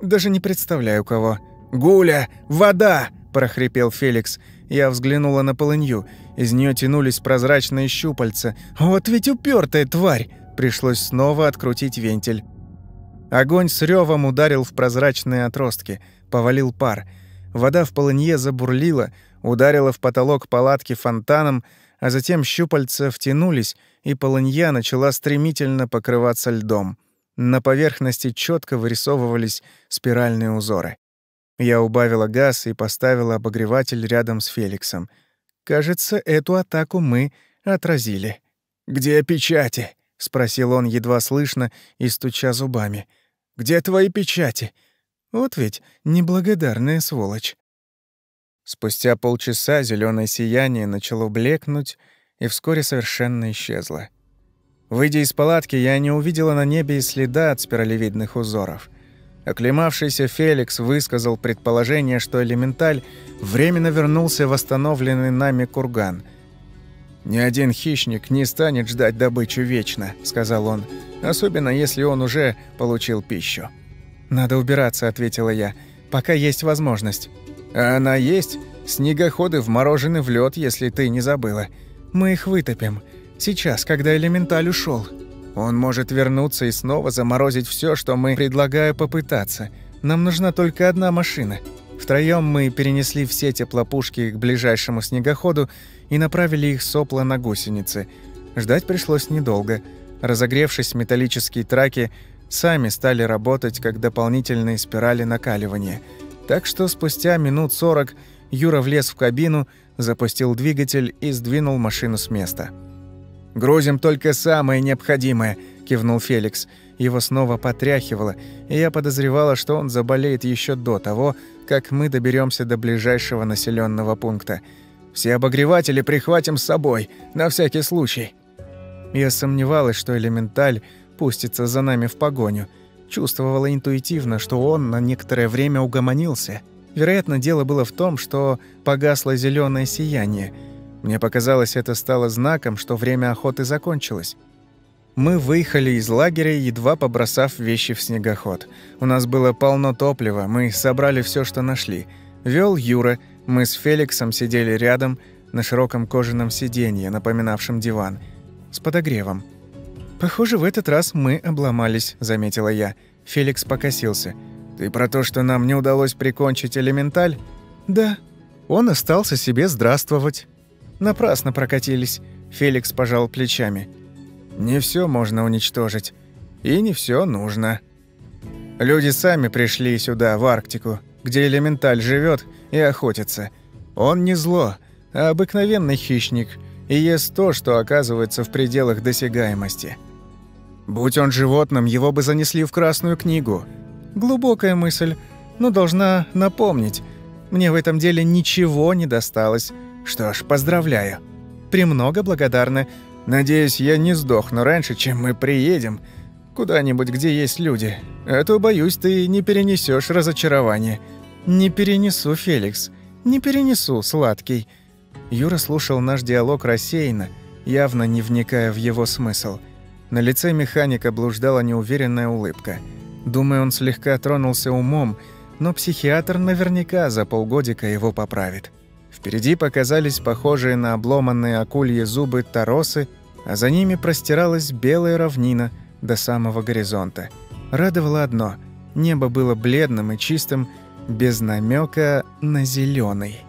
Даже не представляю, кого. «Гуля! Вода!» – прохрипел Феликс. Я взглянула на полынью. Из нее тянулись прозрачные щупальца. «Вот ведь упертая тварь!» Пришлось снова открутить вентиль. Огонь с ревом ударил в прозрачные отростки, повалил пар. Вода в полынье забурлила, ударила в потолок палатки фонтаном, а затем щупальца втянулись, и полынья начала стремительно покрываться льдом. На поверхности четко вырисовывались спиральные узоры. Я убавила газ и поставила обогреватель рядом с Феликсом. Кажется, эту атаку мы отразили. «Где печати?» — спросил он едва слышно и стуча зубами. «Где твои печати?» Вот ведь неблагодарная сволочь. Спустя полчаса зеленое сияние начало блекнуть и вскоре совершенно исчезло. Выйдя из палатки, я не увидела на небе и следа от спиралевидных узоров. Оклемавшийся Феликс высказал предположение, что элементаль временно вернулся в восстановленный нами курган. «Ни один хищник не станет ждать добычу вечно», — сказал он, «особенно если он уже получил пищу». «Надо убираться», — ответила я, — «пока есть возможность». «А она есть? Снегоходы вморожены в лед, если ты не забыла. Мы их вытопим. Сейчас, когда элементаль ушел. Он может вернуться и снова заморозить все, что мы предлагаю попытаться. Нам нужна только одна машина. Втроем мы перенесли все теплопушки к ближайшему снегоходу и направили их сопла на гусеницы. Ждать пришлось недолго. Разогревшись, металлические траки сами стали работать как дополнительные спирали накаливания. Так что спустя минут сорок Юра влез в кабину, запустил двигатель и сдвинул машину с места. «Грузим только самое необходимое», – кивнул Феликс. Его снова потряхивало, и я подозревала, что он заболеет еще до того, как мы доберемся до ближайшего населенного пункта. «Все обогреватели прихватим с собой, на всякий случай». Я сомневалась, что элементаль пустится за нами в погоню. Чувствовала интуитивно, что он на некоторое время угомонился. Вероятно, дело было в том, что погасло зеленое сияние – мне показалось, это стало знаком, что время охоты закончилось. Мы выехали из лагеря, едва побросав вещи в снегоход. У нас было полно топлива, мы собрали все, что нашли. Вел Юра, мы с Феликсом сидели рядом на широком кожаном сиденье, напоминавшем диван, с подогревом. «Похоже, в этот раз мы обломались», — заметила я. Феликс покосился. «Ты про то, что нам не удалось прикончить элементаль?» «Да». Он остался себе здравствовать. Напрасно прокатились. Феликс пожал плечами. Не все можно уничтожить. И не все нужно. Люди сами пришли сюда, в Арктику, где элементаль живет и охотится. Он не зло, а обыкновенный хищник и ест то, что оказывается в пределах досягаемости. Будь он животным, его бы занесли в Красную книгу. Глубокая мысль, но должна напомнить. Мне в этом деле ничего не досталось. Что ж, поздравляю. Премного благодарна. Надеюсь, я не сдохну раньше, чем мы приедем куда-нибудь, где есть люди. А то, боюсь, ты не перенесешь разочарование. Не перенесу, Феликс. Не перенесу, сладкий. Юра слушал наш диалог рассеянно, явно не вникая в его смысл. На лице механика блуждала неуверенная улыбка. Думаю, он слегка тронулся умом, но психиатр наверняка за полгодика его поправит. Впереди показались похожие на обломанные акульи зубы торосы, а за ними простиралась белая равнина до самого горизонта. Радовало одно – небо было бледным и чистым, без намека на зеленый.